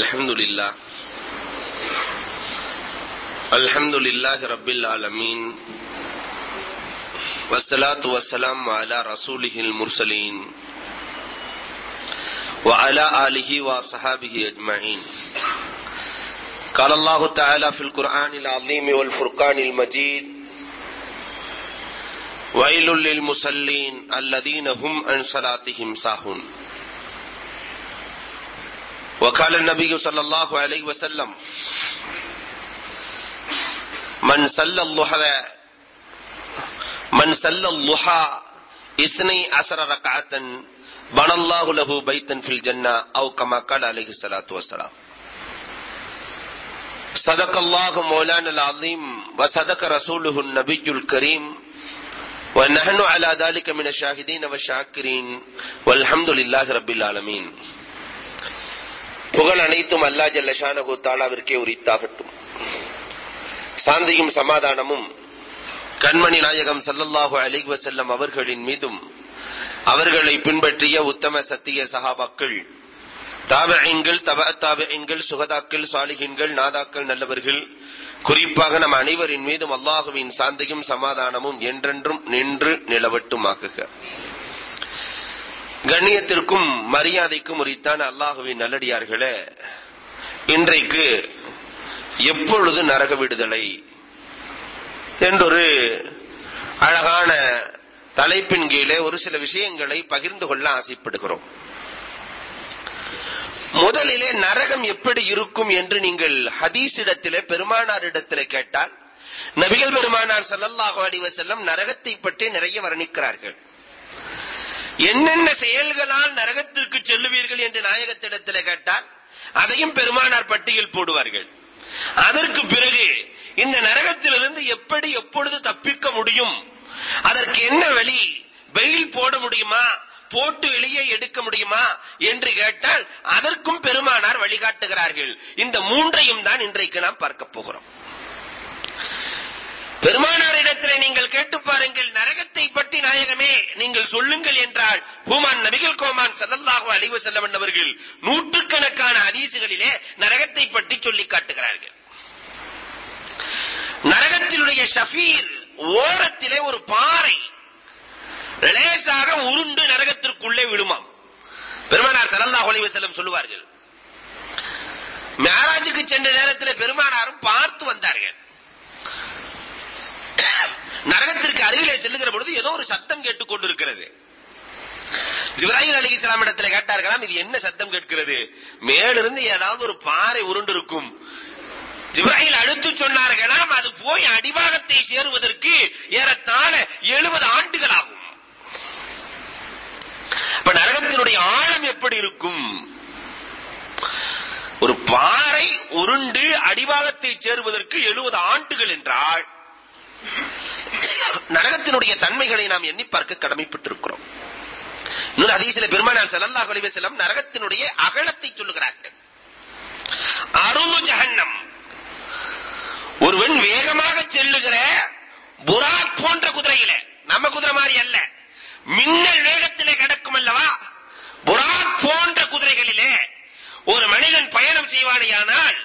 الحمد لله الحمد لله رب العالمين والصلاة والسلام على رسوله المرسلين وعلى آله وصحابه أجمعين قال الله تعالى في القرآن العظيم والفرقان المجيد ويل للمصلين الذين هم عن صلاتهم ساهون وقال النبي صلى الله عليه وسلم، من صلى الضحى من صلى الضحى اثني عشر ركعة بنى الله له بيتا في الجنة أو كما قال عليه الصلاة والسلام. صدق الله مولانا العظيم وصدق رسوله النبي الكريم ونحن على ذلك من الشاهدين والشاكرين والحمد لله رب العالمين. புகழ் அனைத்தும் அல்லா ஜல்லஷானகு தாலாவிற்கே உரித்தாகட்டும். சாந்தியும் சமாதானமும் கண்மணி நாயகம் சல்லல்லாஹு அலிக் வசல்லம் அவர்களின் மீதும் அவர்களை பின்பற்றிய உத்தம சத்திய சகாபாக்கள் தாபஎங்கள் தப தாபஎங்கள் சுகதாக்கள் சாலிகின்கள் நாதாக்கள் நல்லவர்கள் குறிப்பாக நம் அனைவரின் மீதும் அல்லாஹுவின் சாந்தியும் சமாதானமும் என்றென்றும் நின்று நிலவட்டுமாக கண்ணியத்திற்கும் மரியாதைக்கும் உரித்தான அல்லாஹுவின் நல்லடியார்களே இன்றைக்கு எப்பொழுது நரக விடுதலை என்றொரு அழகான தலைப்பின் கீழே ஒரு சில விஷயங்களை பகிர்ந்து கொள்ள ஆசைப்படுகிறோம். முதலிலே நரகம் எப்படி இருக்கும் என்று நீங்கள் ஹதீஸ் இடத்திலே பெருமானாரிடத்திலே கேட்டால் நபிகள் பெருமானார் ஸல்லல்லாஹு அலைஹி வஸல்லம் நரகத்தை பற்றி நிறைய வர்ணிக்கிறார்கள். என்னென்ன செயல்களால் நரகத்திற்கு செல்லுவீர்கள் என்று நாயகத்திடத்தில் கேட்டால் அதையும் பெருமானார் பட்டியல் போடுவார்கள். அதற்கு பிறகு இந்த நரகத்திலிருந்து எப்படி எப்பொழுது தப்பிக்க முடியும் அதற்கு என்ன வழி வெயில் போட முடியுமா போட்டு வெளியே எடுக்க முடியுமா என்று கேட்டால் அதற்கும் பெருமானார் வழிகாட்டுகிறார்கள். இந்த மூன்றையும் தான் இன்றைக்கு நாம் பார்க்க போகிறோம். பெருமானாரிடத்திலே நீங்கள் கேட்டு பாருங்கள் நரகத்தை பற்றி நாயகமே நீங்கள் சொல்லுங்கள் என்றால் பூமான் நபிகள் கோமான் சல்லல்லாஹு அலைஹி வஸல்லம் அவர்கள் நூற்றுக்கணக்கான ஹதீசுகளிலே நரகத்தை பற்றி சொல்லி காட்டுகிறார்கள். நரகத்தினுடைய ஷஃபீர் ஓரத்திலே ஒரு பாறை. லேசாக உருண்டு நரகத்திற்குள்ளே விழுமாம். பெருமானார் சல்லல்லாஹு அலைஹி வஸல்லம் சொல்லுவார்கள் மேராஜுக்கு சென்ற நேரத்தில் பெருமானாரும் பார்த்து வந்தார்கள். நரகத்திற்கு அருகிலே செல்லுகிற பொழுது ஏதோ ஒரு சத்தம் கேட்டுக் கொண்டிருக்கிறது ஜிப்ராஹிம் அலி இஸ்லாம் இடத்துல கேட்டார்களாம் இது என்ன சத்தம் கேட்கிறது? மேலிருந்து ஏதாவது ஒரு பாறை உருண்டிருக்கும். ஜிப்ராஹில் அடுத்து சொன்னார்களாம் அது போய் அடிவாகத்தை சேருவதற்கு ஏறத்தாழ எழுபது ஆண்டுகள் ஆகும் இப்ப நரகத்தினுடைய ஆழம் எப்படி இருக்கும்? ஒரு பாறை உருண்டு அடிவாகத்தை சேருவதற்கு எழுபது ஆண்டுகள் என்றால் நரகத்தினுடைய தன்மைகளை நாம் எண்ணி பார்க்க கடமைப்பட்டிருக்கிறோம். இன்னொரு அதிசல பெருமானார் ஸல்லல்லாஹு அலைஹி வஸல்லம் நரகத்தினுடைய அகலத்தை சொல்லுகிறார்கள். அருளு ஜஹன்னம். ஒருவன் வேகமாக செல்லுகிற புராக் போன்ற குதிரையில நம்ம குதிரை மாதிரி அல்ல மின்னல் வேகத்திலே கிடக்கும் அல்லவா? புராக் போன்ற குதிரைகளிலே ஒரு மனிதன் பயணம் செய்வானேயானால்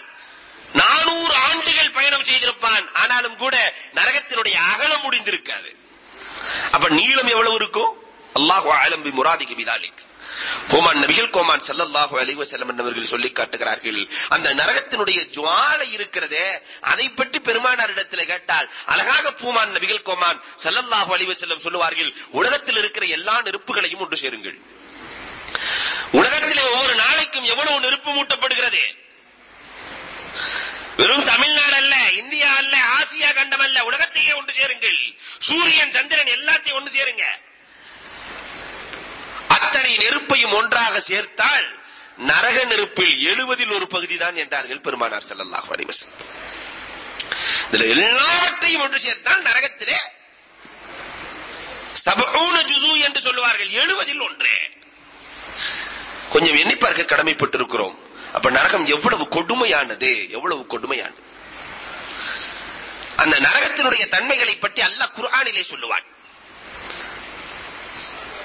நானூறு ஆண்டுகள் பயணம் செய்திருப்பான். ஆனாலும் கூட நரகத்தினுடைய அகலம் முடிந்திருக்காது. அப்ப நீளம் எவ்வளவு இருக்கும் அல்லாஹு ஆலம் பி முராதிக்கு பிதாலிக் கோமான் நபிகள் கோமான் சல்லல்லாஹு அலைஹி வஸல்லம் என்பவர்கள் சொல்லி காட்டுகிறார்கள் அந்த நரகத்தினுடைய ஜுவாலை இருக்கிறதே அதை பற்றி பெருமானாரிடத்தில் கேட்டால் அழகாக பூமான் நபிகள் கோமான் சல்லல்லாஹு அலைஹி வஸல்லம் சொல்லுவார்கள் உலகத்தில் இருக்கிற எல்லா நெருப்புகளையும் ஒன்று சேருங்கள். உலகத்திலே ஒவ்வொரு நாளைக்கும் எவ்வளவு நெருப்பு மூட்டப்படுகிறது? வெறும் தமிழ்நாடு அல்ல இந்தியா அல்ல ஆசியா கண்டம் அல்ல உலகத்தையே ஒன்று சேருங்கள். சூரியன் சந்திரன் எல்லாத்தையும் ஒன்று சேருங்க. அத்தனை நெருப்பையும் ஒன்றாக சேர்த்தால் நரக நெருப்பில் எழுபதில் ஒரு பகுதி தான் என்றார்கள் பெருமானார் செல்லல்லாஹ் அலைஹி இதுல எல்லாவற்றையும் ஒன்று சேர்த்தால் நரகத்திலே சபூன ஜுசு என்று சொல்லுவார்கள் எழுபதில் ஒன்று. கொஞ்சம் எண்ணிப்பார்க்க கடமைப்பட்டிருக்கிறோம். அப்ப நரகம் எவ்வளவு கொடுமையானது? எவ்வளவு கொடுமையானது? அந்த நரகத்தினுடைய தன்மைகளை பற்றி அல்லாஹ் குர்ஆனிலே சொல்லுவான்.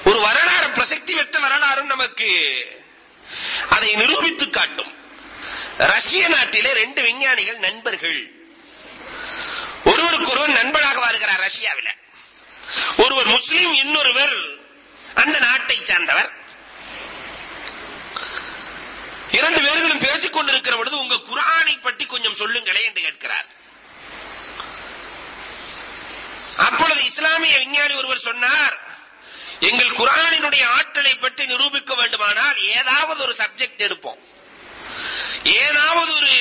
ஒரு வரலாறு பிரசக்தி பெற்ற வரலாறும் நமக்கு அதை நிரூபித்து காட்டும். ரஷ்ய நாட்டிலே ரெண்டு விஞ்ஞானிகள் நண்பர்கள். ஒருவருக்கு ஒருவர் நண்பனாக வாழ்கிறார் ரஷ்யாவில். ஒருவர் முஸ்லிம் இன்னொருவர் அந்த நாட்டை சார்ந்தவர் இரண்டு பேர்களும் பேசிக் கொண்டிருக்கிற பொழுது உங்க குரானை பற்றி கொஞ்சம் சொல்லுங்களே என்று கேட்கிறார் அப்பொழுது இஸ்லாமிய விஞ்ஞானி ஒருவர் சொன்னார் எங்கள் குரானினுடைய ஆற்றலை பற்றி நிரூபிக்க வேண்டுமானால் ஏதாவது ஒரு சப்ஜெக்ட் எடுப்போம். ஏதாவது ஒரு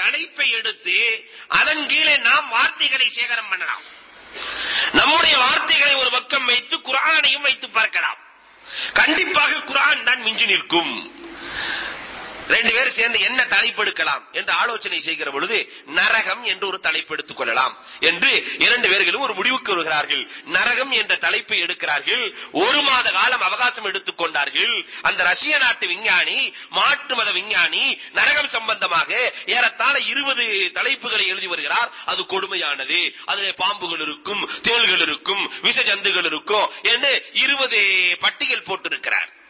தலைப்பை எடுத்து அதன் கீழே நாம் வார்த்தைகளை சேகரம் பண்ணலாம். நம்முடைய வார்த்தைகளை ஒரு பக்கம் வைத்து குரானையும் வைத்து பார்க்கலாம். கண்டிப்பாக குரான் தான் மிஞ்சி நிற்கும். ரெண்டு பேரும் சேர்ந்து என்ன தலைப்பெடுக்கலாம் என்று ஆலோசனை செய்கிற பொழுது நரகம் என்று ஒரு தலைப்பு எடுத்துக் கொள்ளலாம் என்று இரண்டு பேர்களும் ஒரு முடிவுக்கு வருகிறார்கள். நரகம் என்ற தலைப்பை எடுக்கிறார்கள். ஒரு மாத காலம் அவகாசம் எடுத்துக் கொண்டார்கள். அந்த ரஷ்ய நாட்டு விஞ்ஞானி மாற்று மத விஞ்ஞானி நரகம் சம்பந்தமாக ஏறத்தாழ இருபது தலைப்புகளை எழுதி வருகிறார். அது கொடுமையானது. அதில் பாம்புகள் இருக்கும் தேள்கள் இருக்கும் விஷ ஜந்துகள் இருக்கும் என்று இருபது பட்டியல் போட்டிருக்கிறார்.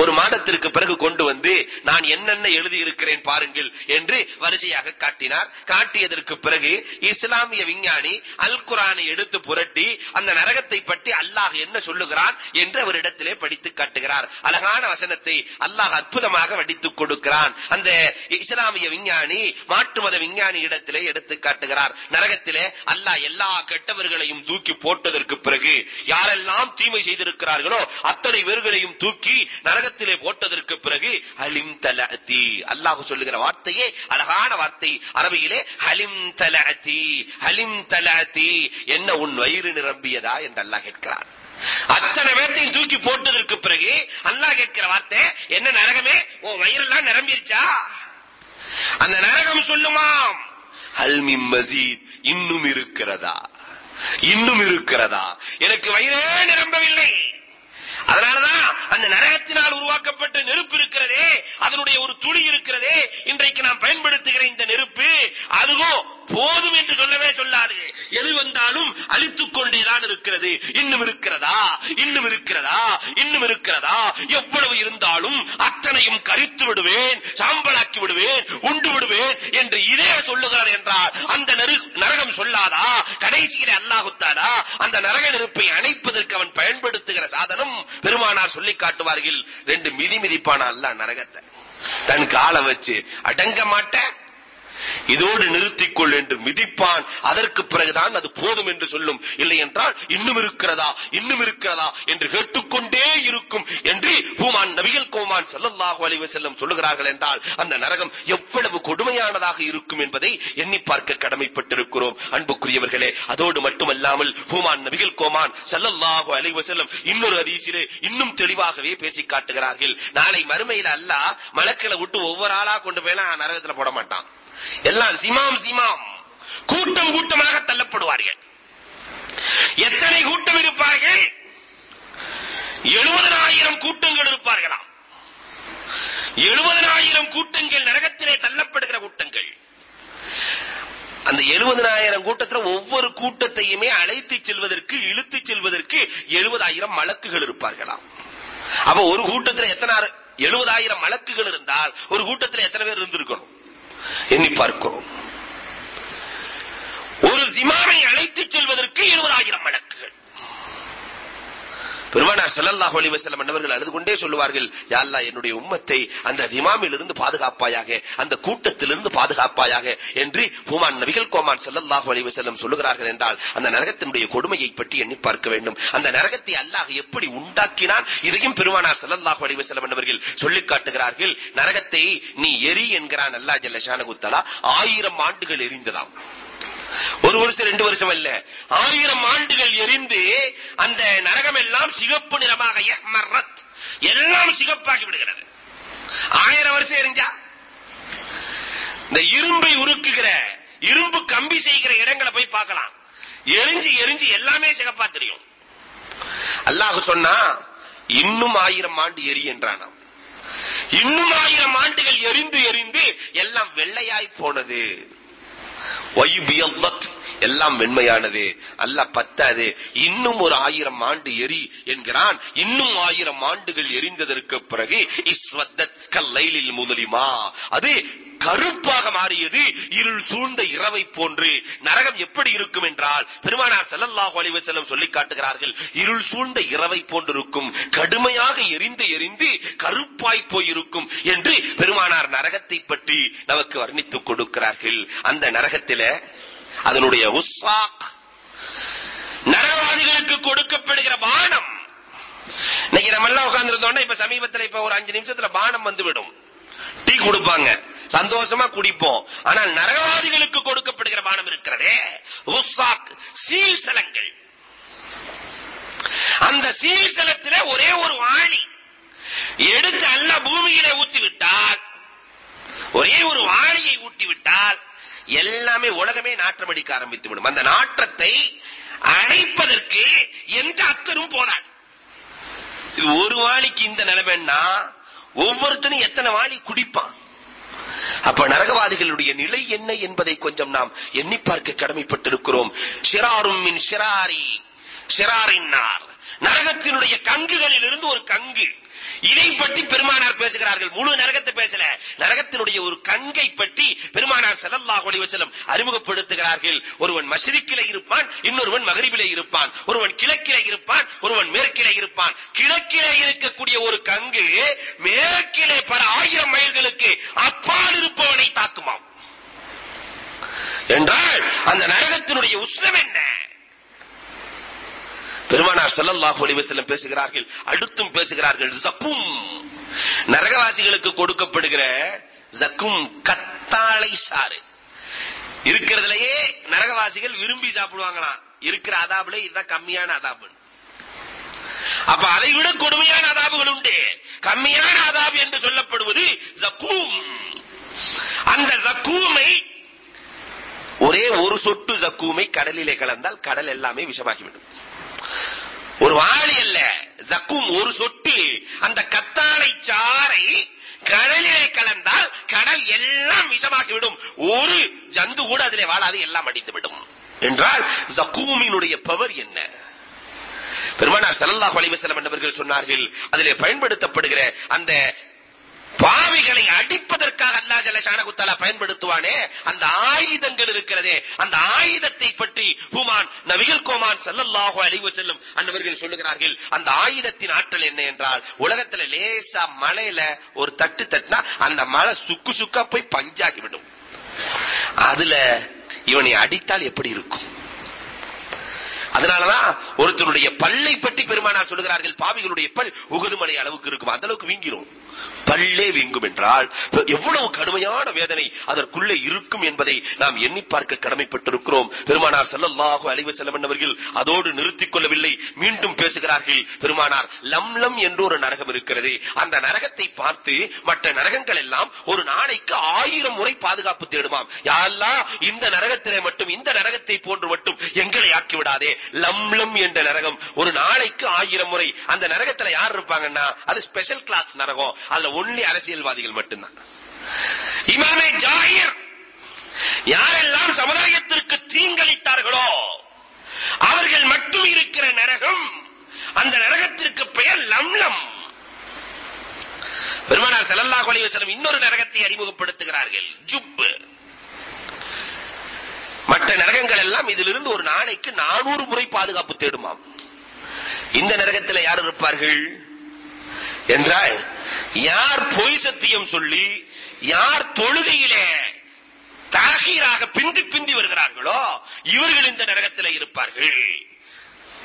ஒரு மாதத்திற்கு பிறகு கொண்டு வந்து நான் என்னென்ன எழுதி இருக்கிறேன் பாருங்கள் என்று வரிசையாக காட்டினார். காட்டியதற்கு பிறகு இஸ்லாமிய விஞ்ஞானி அல் குரானை எடுத்து புரட்டி அந்த நரகத்தை பற்றி அல்லாஹ் என்ன சொல்லுகிறான் என்று அவரிடத்திலே படித்து காட்டுகிறார். அழகான வசனத்தை அல்லாஹ் அற்புதமாக வடித்துக் கொடுக்கிறான். அந்த இஸ்லாமிய விஞ்ஞானி மாற்று மத விஞ்ஞானி இடத்திலே எடுத்து காட்டுகிறார். நரகத்திலே அல்லாஹ் எல்லா கெட்டவர்களையும் தூக்கி போட்டதற்கு பிறகு யாரெல்லாம் தீமை செய்திருக்கிறார்களோ அத்தனை பேர்களையும் தூக்கி நரகத்திலே போட்டதற்கு பிறகு ஹலிம் தலஅதி. அல்லாஹ் சொல்லுகிற வார்த்தையே அழகான வார்த்தை. அரபியிலே ஹலிம் தலஅதி ஹலிம் தலஅதி. என்ன உன் வயிறு நிரம்பியதா என்று அல்லாஹ் கேட்கிறான். அத்தனை பேர்த்தையும் தூக்கி போட்டதற்கு பிறகு அல்லாஹ் கேட்கிற வார்த்தை என்ன நரகமே? உன் வயிறெல்லாம் நிரம்பிருச்சா? அந்த நரகம் சொல்லுமாம் ஹல்மி மசீத் இன்னும் இருக்கிறதா? இன்னும் இருக்கிறதா? எனக்கு வயிறே நிரம்பவில்லை. அதனாலதான் அந்த நரகத்தினால் உருவாக்கப்பட்ட நெருப்பு இருக்கிறதே அதனுடைய ஒரு துளி இருக்கிறதே இன்றைக்கு நாம் பயன்படுத்துகிற இந்த நெருப்பு அதுவும் போதும் என்று சொல்லவே சொல்லாது. எது வந்தாலும் அழித்துக் கொண்டேதான் இருக்கிறது. இன்னும் இருக்கிறதா? இன்னும் இருக்கிறதா? இன்னும் இருக்கிறதா? எவ்வளவு இருந்தாலும் அத்தனையும் கரித்து விடுவேன் சாம்பலாக்கி விடுவேன் உண்டு விடுவேன் என்று இதே சொல்லுகிறார் என்றால் அந்த நரகம் சொல்லாதா? கடைசியிலே அல்லாஹுத்தானா அந்த நரக நெருப்பை அணைப்பதற்கு அவன் பயன்படுத்துகிற சாதனம் பெருமானார் சொல்லி காட்டுவார்கள். ரெண்டு மிதி மிதிப்பான அல்ல நரகத்தை. தன் காலை வச்சு அடங்க மாட்டேன் இதோடு நிறுத்திக்கொள் என்று மிதிப்பான். அதற்கு பிறகுதான் அது போதும் என்று சொல்லும். இல்லை என்றால் இன்னும் இருக்கிறதா? இன்னும் இருக்கிறதா? என்று கேட்டுக்கொண்டே இருக்கும் என்று பூமான் நபிகள் கோமான் ஸல்லல்லாஹு அலைஹி வஸல்லம் சொல்லுகிறார்கள் என்றால் அந்த நரகம் எவ்வளவு கொடுமையானதாக இருக்கும் என்பதை எண்ணி பார்க்க கடமைப்பட்டிருக்கிறோம். அன்புக்குரியவர்களே அதோடு மட்டுமல்லாமல் பூமான் நபிகள் கோமான் ஸல்லல்லாஹு அலைஹி வஸல்லம் இன்னொரு ஹதீஸிலே இன்னும் தெளிவாகவே பேசி காட்டுகிறார்கள். நாளை மறுமையில அல்லாஹ் மலக்களை விட்டு ஒவ்வொரு ஆளா கொண்டு போய் நரகத்துல போட மாட்டான். எல்லாம் ஜிமாம் ஜிமாம். கூட்டம் கூட்டமாக தள்ளப்படுவார்கள். எத்தனை கூட்டம் இருப்பார்கள்? எழுபதனாயிரம் கூட்டங்கள் இருப்பார்களாம். எழுபதனாயிரம் கூட்டங்கள் நரகத்திலே தள்ளப்படுகிற கூட்டங்கள். அந்த எழுபதனாயிரம் கூட்டத்தில் ஒவ்வொரு கூட்டத்தையுமே அழைத்து செல்வதற்கு இழுத்து செல்வதற்கு எழுபதாயிரம் மலக்குகள் இருப்பார்களாம். அப்ப ஒரு கூட்டத்தில் எத்தனை எழுபதாயிரம் மலக்குகள் இருந்தால் ஒரு கூட்டத்தில் எத்தனை பேர் இருந்திருக்கணும்? எண்ணி பார்க்கிறோம். ஒரு ஜிமாவை அழைத்துச் செல்வதற்கு எழுபதாயிரம் வழக்குகள். பெருமானார் ஸல்லல்லாஹு அலைஹி வஸல்லம் அன்னவர்கள் அழுது கொண்டே சொல்லுவார்கள் யா அல்லாஹ் என்னுடைய உம்மத்தை அந்த இமாமிலிருந்து பாதுகாப்பாயாக அந்த கூட்டத்திலிருந்து பாதுகாப்பாயாக என்று ஹுமான் நபிகள் கோமான் ஸல்லல்லாஹு அலைஹி வஸல்லம் சொல்லுகிறார்கள் என்றால் அந்த நரகத்தினுடைய கொடுமையை பற்றி எண்ணி பார்க்க வேண்டும். அந்த நரகத்தை அல்லாஹ் எப்படி உண்டாக்கினான்? இதையும் பெருமானார் ஸல்லல்லாஹு அலைஹி வஸல்லம் அன்னவர்கள் சொல்லிக் காட்டுகிறார்கள். நரகத்தை நீ எரி என்கிறான் அல்லாஹ் ஜல்ல ஆயிரம் ஆண்டுகள் எரிந்ததாம். ஒரு வருஷம் ரெண்டு வருஷம் அல்ல. ஆயிரம் ஆண்டுகள் எரிந்து அந்த நரகம் எல்லாம் சிகப்பு நிறமாக மரத் எல்லாம் சிகப்பாகி விடுகிறது. ஆயிரம் வருஷம் எரிஞ்சா? இந்த இரும்பை உருக்குகிற இரும்பு கம்பி செய்கிற இடங்களை போய் பார்க்கலாம். எரிஞ்சு எரிஞ்சு எல்லாமே சிகப்பா தெரியும். அல்லாஹ் சொன்னா இன்னும் ஆயிரம் ஆண்டு எரி என்றானாம். இன்னும் ஆயிரம் ஆண்டுகள் எரிந்து எரிந்து எல்லாம் வெள்ளையாய் போனது. வைபியல்லத் எல்லாம் வெண்மையானது. அல்ல பத்தாது. இன்னும் ஒரு ஆயிரம் ஆண்டு எரி என்கிறான். இன்னும் ஆயிரம் ஆண்டுகள் எரிந்ததற்கு பிறகு இஸ்வத்தத் கல்லைலில் முதலிமா. அது கருப்பாக மாறியது இருள் சூழ்ந்த இரவை போன்று. நரகம் எப்படி இருக்கும் என்றால் பெருமானார் செல்லல்லாஹு அலைஹி சொல்லி காட்டுகிறார்கள் இருள் சூழ்ந்த இரவை போன்றிருக்கும் கடுமையாக எரிந்து எரிந்து கருப்பாய் போயிருக்கும் என்று பெருமானார் நரகத்தை பற்றி நமக்கு வர்ணித்துக் கொடுக்கிறார்கள். அந்த நரகத்தில அதனுடைய உஸ்ஸாக் நரகவாதிகளுக்கு கொடுக்கப்படுகிற பானம். இன்னைக்கு நம்ம எல்லாம் உட்கார்ந்து இருந்தோம்னா இப்ப சமீபத்துல இப்ப ஒரு அஞ்சு நிமிஷத்துல பானம் வந்து விடும் டீ கொடுப்பாங்க. சந்தோஷமா குடிப்போம். ஆனால் நரகவாதிகளுக்கு கொடுக்கப்படுகிற பானம் இருக்கிறதே உஸ்ஸாக் சீல்சலங்கள் அந்த சீல்சலத்தில ஒரே ஒரு வாளி எடுத்து அல்ல பூமியிலே ஊத்தி விட்டால் ஒரே ஒரு வாளியை ஊட்டி விட்டால் எல்லாமே உலகமே நாற்றம் அடிக்க ஆரம்பித்து விடும். அந்த நாற்றத்தை அணைப்பதற்கு எந்த அத்தரும் போனான் இது ஒரு வாளிக்கு இந்த நிலைமைன்னா ஒவ்வொருத்தனும் எத்தனை வாளி குடிப்பான்? அப்ப நரகவாதிகளுடைய நிலை என்ன என்பதை கொஞ்சம் நாம் எண்ணி பார்க்க கடமைப்பட்டிருக்கிறோம். ஷிராரும் மின் ஷிராரி சிறாரின் நரகத்தினுடைய கங்குகளில் இருந்து ஒரு கங்கு. இதை பற்றி பெருமானார் பேசுகிறார்கள். முழு நரகத்தை பேசல. நரகத்தினுடைய ஒரு கங்கை பற்றி பெருமானார் ஸல்லல்லாஹு அலைஹி வஸல்லம் அறிமுகப்படுத்துகிறார்கள். ஒருவன் மஷ்ரிக்கிலே இருப்பான் இன்னொருவன் மகரிபிலே இருப்பான். ஒருவன் கிழக்கிலே இருப்பான் ஒருவன் மேற்கிலே இருப்பான். கிழக்கிலே இருக்கக்கூடிய ஒரு கங்கு மேற்கிலே பல ஆயிரம் மைல்களுக்கு அப்பால் இருப்பவனை தாக்குமாம். என்றால் அந்த நரகத்தினுடைய உஷ்ணம் என்ன? பெருமானார் ஸல்லல்லாஹு அலைஹி வஸல்லம் பேசுகிறார்கள் அடுத்தும் பேசுகிறார்கள் ஜக்கும் நரகவாசிகளுக்கு கொடுக்கப்படுகிற ஜக்கும் கத்தாழை சாறு. இருக்கிறதுலயே நரகவாசிகள் விரும்பி சாப்பிடுவாங்களாம். இருக்கிற அதாபுல இதுதான் கம்மியான அதாபு அப்ப அதை விட கொடுமையான அதாபுகள் உண்டு. கம்மியான அதாபு என்று சொல்லப்படுவது ஜக்கூம் அந்த ஜக்கூமை ஒரே ஒரு சொட்டு ஜக்கூமை கடலிலே கலந்தால் கடல் எல்லாமே விஷமாகிவிடும். ஒரு வாளி அல்ல. ஜக்கும் ஒரு சொட்டு. அந்த கத்தாழை சாறை கடலிலே கலந்தால் கடல் எல்லாம் விஷமாகிவிடும். ஒரு ஜந்து கூட அதிலே வாழாது எல்லாம் அடித்து விடும் என்றால் ஜக்கூமினுடைய பவர் என்ன? பெருமானார் ஸல்லல்லாஹு அலைஹி வஸல்லம் என்பவர்கள் சொன்னார்கள் அதிலே பயன்படுத்தப்படுகிற அந்த பாவிகளை அடிப்பதற்காக அல்லாஹ் ஜல்ல ஷானஹு பயன்படுத்துவானே அந்த ஆயுதங்கள் இருக்கிறதே அந்த ஆயுதத்தை பற்றி ஹுமான் நபிகள் கோமான் சல்லல்லாஹு அலைஹி வஸல்லம் அன்னவர்கள் சொல்லுகிறார்கள் அந்த ஆயுதத்தின் ஆற்றல் என்ன என்றால் உலகத்துல லேசா மலையில ஒரு தட்டு தட்டினா அந்த மலை சுக்கு சுக்கா போய் பஞ்சாகி விடும். அதுல இவனை அடித்தால் எப்படி இருக்கும்? அதனாலதான் ஒருத்தருடைய பல்லை பற்றி பெருமானார் சொல்லுகிறார்கள் பாவிகளுடைய பல் உகுதுமலை அளவுக்கு இருக்கும் அந்த அளவுக்கு வீங்கிரும். பல்லே வீங்கும் என்றால் எவ்வளவு கடுமையான வேதனை அதற்குள்ளே இருக்கும் என்பதை நாம் எண்ணி பார்க்க கடமைப்பட்டிருக்கிறோம். பெருமானார் ஸல்லல்லாஹு அழிவு செல்லவன் அவர்கள் அதோடு நிறுத்திக் கொள்ளவில்லை. மீண்டும் பேசுகிறார்கள் பெருமானார் லம்லம் என்று ஒரு நரகம் இருக்கிறது. அந்த நரகத்தை பார்த்து மற்ற நரகங்கள் எல்லாம் ஒரு நாளைக்கு ஆயிரம் முறை பாதுகாப்பு தேடுமாம். யாரெல்லாம் இந்த நரகத்திலே மட்டும் இந்த நரகத்தை போன்று மட்டும் எங்களை ஆக்கி விடாதே லம்லம் என்ற நரகம் ஒரு நாளைக்கு ஆயிரம் முறை அந்த நரகத்துல யார் இருப்பாங்கன்னா அது ஸ்பெஷல் கிளாஸ் நரகம். அதுல ஒன்லி அரசியல்வாதிகள் மட்டும்தான். இமாமே ஜாகிர் யாரெல்லாம் சமுதாயத்திற்கு தீங்களித்தார்களோ அவர்கள் மட்டும் இருக்கிற நரகம் அந்த நரகத்திற்கு பெயர் லம்லம். பெருமானார் ஸல்லல்லாஹு அலைஹி வஸல்லம் இன்னொரு நரகத்தை அறிமுகப்படுத்துகிறார்கள் ஜுப் மற்ற நரகங்கள் எல்லாம் இதிலிருந்து ஒரு நாளைக்கு நானூறு முறை பாதுகாப்பு தேடுமாம். இந்த நரகத்தில் யார் இருப்பார்கள்? என்றால் யார் பொய் சத்தியம் சொல்லி யார் தொழுகையிலே தாகீராக பிந்தி பிந்தி வருகிறார்களோ இவர்கள் இந்த நரகத்தில் இருப்பார்கள்.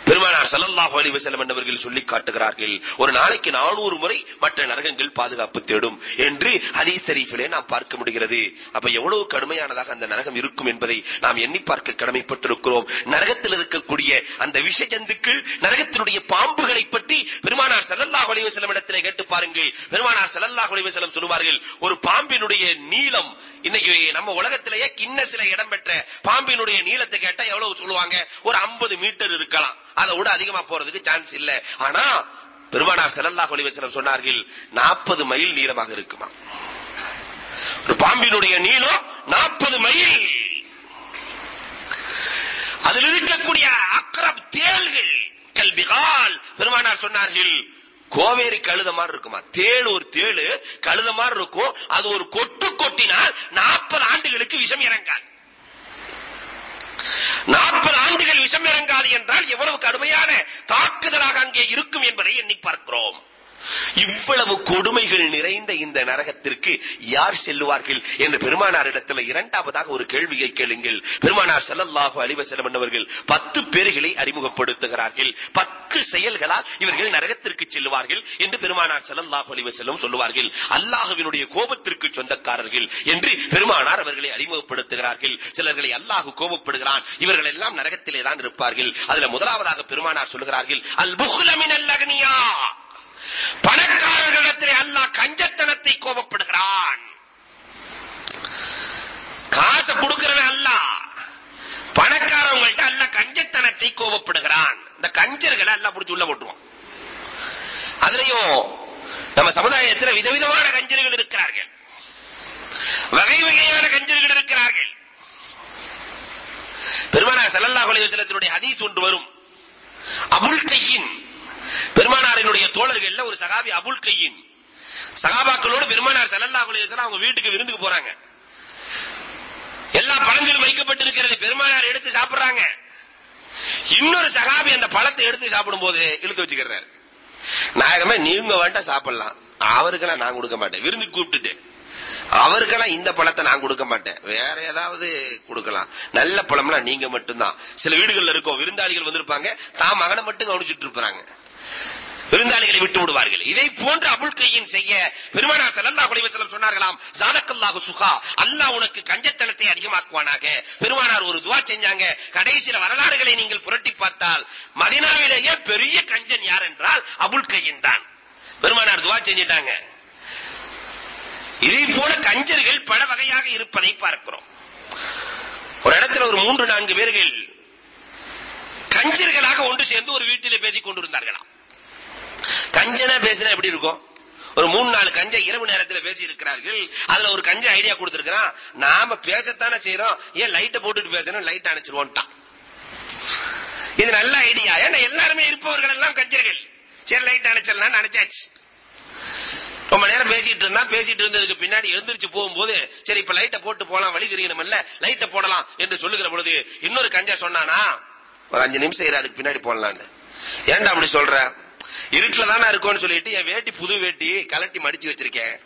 பெருமானார் சல்லல்லாஹு அலைஹி வஸல்லம் என்பவர்கள் சொல்லி காட்டுகிறார்கள் ஒரு நாளைக்கு 400 முறை மற்ற நரகங்கள் பாதுகாப்பு தேடும் என்று ஹதீஸ் ஷரீஃபிலே நாம் பார்க்க முடிகிறது. அப்ப எவ்வளவு கடுமையானதாக அந்த நரகம் இருக்கும் என்பதை நாம் எண்ணி பார்க்க கடமைப்பட்டிருக்கிறோம். நரகத்தில் இருக்கக்கூடிய அந்த விஷ ஜந்துக்கள் நரகத்தினுடைய பாம்புகளை பற்றி பெருமானார் சல்லல்லாஹு அலைஹி வஸல்லம் இடத்திலே கேட்டு பாருங்கள். பெருமானார் சல்லல்லாஹு அலைஹி வஸல்லம் சொல்வார்கள் ஒரு பாம்பினுடைய நீளம் இன்னைக்கு நம்ம உலகத்திலேயே கின்னஸ்ல இடம் பெற்ற பாம்பினுடைய நீளத்தை கேட்டா எவ்வளவு சொல்லுவாங்க? ஒரு 50 மீட்டர் இருக்கலாம். அதை விட அதிகமா போறதுக்கு சான்ஸ் இல்ல. ஆனா பெருமானார் ஸல்லல்லாஹு அலைஹி வஸல்லம் சொன்னார்கள் 40 மைல் நீளமாக இருக்குமா? ஒரு பாம்பினுடைய நீளம் 40 மைல். அதில் இருக்கக்கூடிய அக்ரப் தேள்கள் கல்பிகால் பெருமானார் சொன்னார்கள் கோவேரி கழுத மாதிரி இருக்குமா? தேள் ஒரு தேளு கழுத மாதிரி இருக்கும். அது ஒரு கொட்டு கொட்டினால் விஷம் இறங்காது. நாற்பது ஆண்டுகள் விஷம் இறங்காது என்றால் எவ்வளவு கடுமையான தாக்குதலாக அங்கே இருக்கும் என்பதை எண்ணி பார்க்கிறோம். இவ்வளவு கொடுமைகள் நிறைந்த இந்த நரகத்திற்கு யார் செல்லுவார்கள் என்று பெருமானாரிடத்தில் இரண்டாவதாக ஒரு கேள்வியை கேளுங்கள். பெருமானார் செல்லல்லாஹு அலைஹி என்பவர்கள் பத்து பேர்களை அறிமுகப்படுத்துகிறார்கள். பத்து செயல்களால் இவர்கள் நரகத்திற்கு செல்லுவார்கள் என்று பெருமானார் செல்லல்லாஹு அலைஹி வஸல்லம் சொல்லுவார்கள். அல்லாஹுவினுடைய கோபத்திற்கு சொந்தக்காரர்கள் என்று பெருமானார் அவர்களை அறிமுகப்படுத்துகிறார்கள். சிலர்களை அல்லாஹு கோபப்படுகிறான். இவர்கள் எல்லாம் நரகத்திலே தான் இருப்பார்கள். அதுல முதலாவதாக பெருமானார் சொல்லுகிறார்கள் அல் புஹ்லமின் அல்லகனியா பணக்காரர்களிடத்திலே அல்லாஹ் கஞ்சத்தனத்தை கோபப்படுகிறான். காசை கொடுக்கிறவன் அல்ல பணக்காரவங்கள்ட்ட அல்ல கஞ்சத்தனத்தை கோபப்படுகிறான். இந்த கஞ்சர்களை அல்ல புடிச்சு உள்ள போட்டுருவான். அதுலயும் நம்ம சமுதாயத்தில் விதவிதமான கஞ்சர்கள் இருக்கிறார்கள். வகை வகையான கஞ்சர்கள் இருக்கிறார்கள். பெருமானார் செல்லல்லா அலைஹி வஸல்லத்தினுடைய ஹதீஸ் ஒன்று வரும். அபுல் கையின் பெருமானாரினுடைய தோழர்கள்ல ஒரு சகாபி அபுல் கையின். சகாபாக்களோடு பெருமானார் ஸல்லல்லாஹு அலைஹி வஸல்லம் அவங்க வீட்டுக்கு விருந்துக்கு போறாங்க. எல்லா பழங்களும் வைக்கப்பட்டிருக்கிறது. பெருமானார் எடுத்து சாப்பிடுறாங்க. இன்னொரு சகாபி அந்த பழத்தை எடுத்து சாப்பிடும் போது இழுத்து வச்சுக்கிறார். நாயகமே நீங்க வேண்டாம் சாப்பிடலாம். அவருக்கெல்லாம் நான் கொடுக்க மாட்டேன். விருந்து கூப்பிட்டுட்டு. அவருக்கெல்லாம் இந்த பழத்தை நான் கொடுக்க மாட்டேன். வேற ஏதாவது கொடுக்கலாம். நல்ல பழம்னா நீங்க மட்டும்தான். சில வீடுகள்ல இருக்கும் விருந்தாளிகள் வந்திருப்பாங்க. தான் மகனை மட்டும் கவனிச்சுட்டு இருப்பாங்க. விருந்தாளிகளை விட்டு விடுவார்கள். இதை போன்ற அபுல் கையின் செய்ய பெருமானார் ஸல்லல்லாஹு அலைஹி வஸல்லம் சொன்னார்களாம் ஸாதக்கல்லாஹு சுகா. அல்லாஹ் உனக்கு கஞ்சத்தனத்தை அதிகமாக்குவானாக. பெருமானார் ஒரு துவா செஞ்சாங்க. கடைசியில வரலாறுகளை நீங்கள் புரட்டி பார்த்தால் மதீனாவிலேயே பெரிய கஞ்சன் யார் என்றால் அபுல் கையின் தான். பெருமானார் துவா செஞ்சிட்டாங்க. இதை போல கஞ்சர்கள் பல வகையாக இருப்பதை பார்க்கிறோம். ஒரு இடத்துல ஒரு மூன்று நான்கு பேர்கள் கஞ்சர்களாக ஒன்று சேர்ந்து ஒரு வீட்டிலே பேசிக் கொண்டிருந்தார்களாம். கஞ்சனா பேசினா எப்படி இருக்கும்? ஒரு மூணு நாலு கஞ்ச இரவு நேரத்தில் பேசி இருக்கிறார்கள் அதுல ஒரு கஞ்ச ஐடியா கொடுத்திருக்கிறான். நாம பேசத்தானே செய்யறோம் ஏன் லைட்டை போட்டுட்டு பேசணும்? லைட் அணைச்சிருவோம்ட்டான் இது நல்ல ஐடியா ஏன்னா எல்லாருமே இருப்பவர்கள் எல்லாம் கஞ்சர்கள். சரி லைட் அணைச்சிடலாம் அணைச்சாச்சு ரொம்ப நேரம் பேசிட்டு இருந்தா பேசிட்டு இருந்ததுக்கு பின்னாடி எழுந்திரிச்சு போகும்போது சரி இப்ப லைட்டை போட்டு போலாம் வழி தெரியணும் இல்ல லைட்டை போடலாம் என்று சொல்லுகிற பொழுது இன்னொரு கஞ்சா சொன்னானா? ஒரு அஞ்சு நிமிஷம் இரு அதுக்கு பின்னாடி போடலான்னு ஏன்டா அப்படி சொல்ற? இருட்டுல தானே இருக்கும்னு சொல்லிட்டு என் வேட்டி புது வேட்டி கலட்டி மடிச்சு வச்சிருக்கேன்.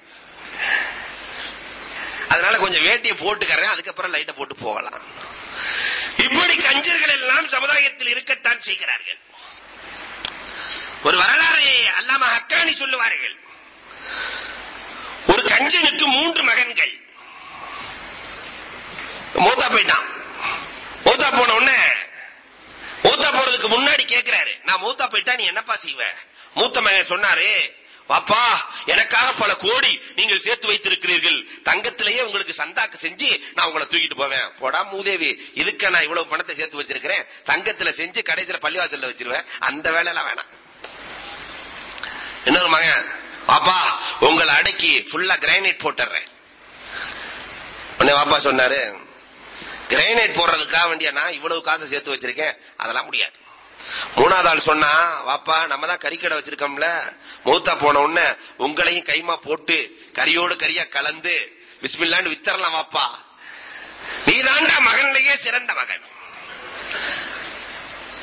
அதனால கொஞ்சம் வேட்டியை போட்டுக்கறேன் அதுக்கப்புறம் லைட்டை போட்டு போகலாம். இப்படி கஞ்சர்கள் எல்லாம் சமுதாயத்தில் இருக்கத்தான் செய்கிறார்கள். ஒரு வரலாறு அல்லாம ஹக்கானி சொல்லுவார்கள். ஒரு கஞ்சனுக்கு மூன்று மகன்கள். மூத்தா போயிட்டான். மூத்தா போன உடனே மூத்தா போறதுக்கு முன்னாடி கேக்குறாரு. நான் மூத்தா போயிட்டா நீ என்னப்பா செய்வ? மூத்த மகன் சொன்னாரு பாப்பா எனக்காக பல கோடி நீங்கள் சேர்த்து வைத்திருக்கிறீர்கள். தங்கத்திலேயே உங்களுக்கு சந்தாக்கு செஞ்சு நான் உங்களை தூக்கிட்டு போவேன். போடா மூதேவி இதுக்கு நான் இவ்வளவு பணத்தை சேர்த்து வச்சிருக்கிறேன். தங்கத்துல செஞ்சு கடைசியில பள்ளிவாசல்ல வச்சிருவேன். அந்த வேலையெல்லாம் வேணாம். இன்னொரு மகன் பாப்பா உங்களை அடக்கி ஃபுல்லா கிரானைட் போட்டுறேன். உடனே வாப்பா சொன்னாரு கிரைனைட் போடுறதுக்காக வேண்டிய நான் இவ்வளவு காசை சேர்த்து வச்சிருக்கேன்? அதெல்லாம் முடியாது. மூணாவது ஆள் சொன்னா வாப்பா நம்ம தான் கறிக்கடை வச்சிருக்கோம்ல. மூத்தா போன உடனே உங்களையும் கைமா போட்டு கரியோடு கரியா கலந்து விஸ்மில்லாண்டு வித்தரலாம் வாப்பா. நீ தாண்டா சிறந்த மகன்.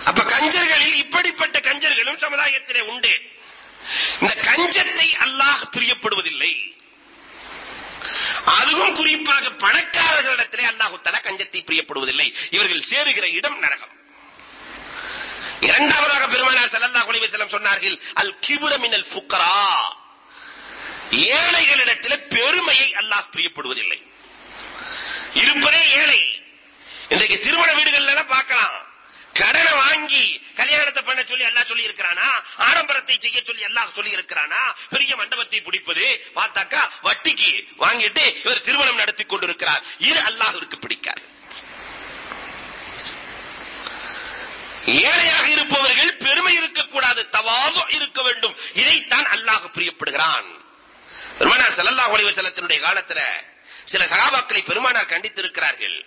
அப்ப கஞ்சர்களில் இப்படிப்பட்ட கஞ்சர்களும் சமுதாயத்திலே உண்டு. இந்த கஞ்சத்தை அல்லாஹ் பிரியப்படுவதில்லை. அதுவும் குறிப்பாக பணக்காரர்களிடத்திலே அல்லாஹு தலா கஞ்சத்தை பிரியப்படுவதில்லை. இவர்கள் சேருகிற இடம் நரகம். இரண்டாவதாக பெருமானார் ஸல்லல்லாஹு அலைஹி வஸல்லம் சொன்னார்கள் அல் கிபுர மினல் ஃபுக்கரா ஏழைகளிடத்தில் பெருமையை அல்லாஹ் பிரியப்படுவதில்லை. இருப்பதே ஏழை. இன்றைக்கு திருமண வீடுகள்ல பார்க்கலாம். கடனை வாங்கி கல்யாணத்தை பண்ண சொல்லி அல்லாஹ் சொல்லி இருக்கிறானா ஆடம்பரத்தை செய்ய சொல்லி அல்லாஹ் சொல்லி இருக்கிறானா பெரிய மண்டபத்தை பிடிப்பது பார்த்தாக்கா வட்டிக்கு வாங்கிட்டு இவர் திருமணம் நடத்தி கொண்டிருக்கிறார். இது அல்லாஹ்விற்கு பிடிக்காது. ஏழையாக இருப்பவர்கள் பெருமை இருக்கக்கூடாது தவாதோ இருக்க வேண்டும். இதைத்தான் அல்லாஹ் பிரியப்படுகிறான். பெருமானார் ஸல்லல்லாஹு அலைஹி வஸல்லத்தினுடைய காலத்துல சில சகாபாக்களை பெருமானார் கண்டித்திருக்கிறார்கள்.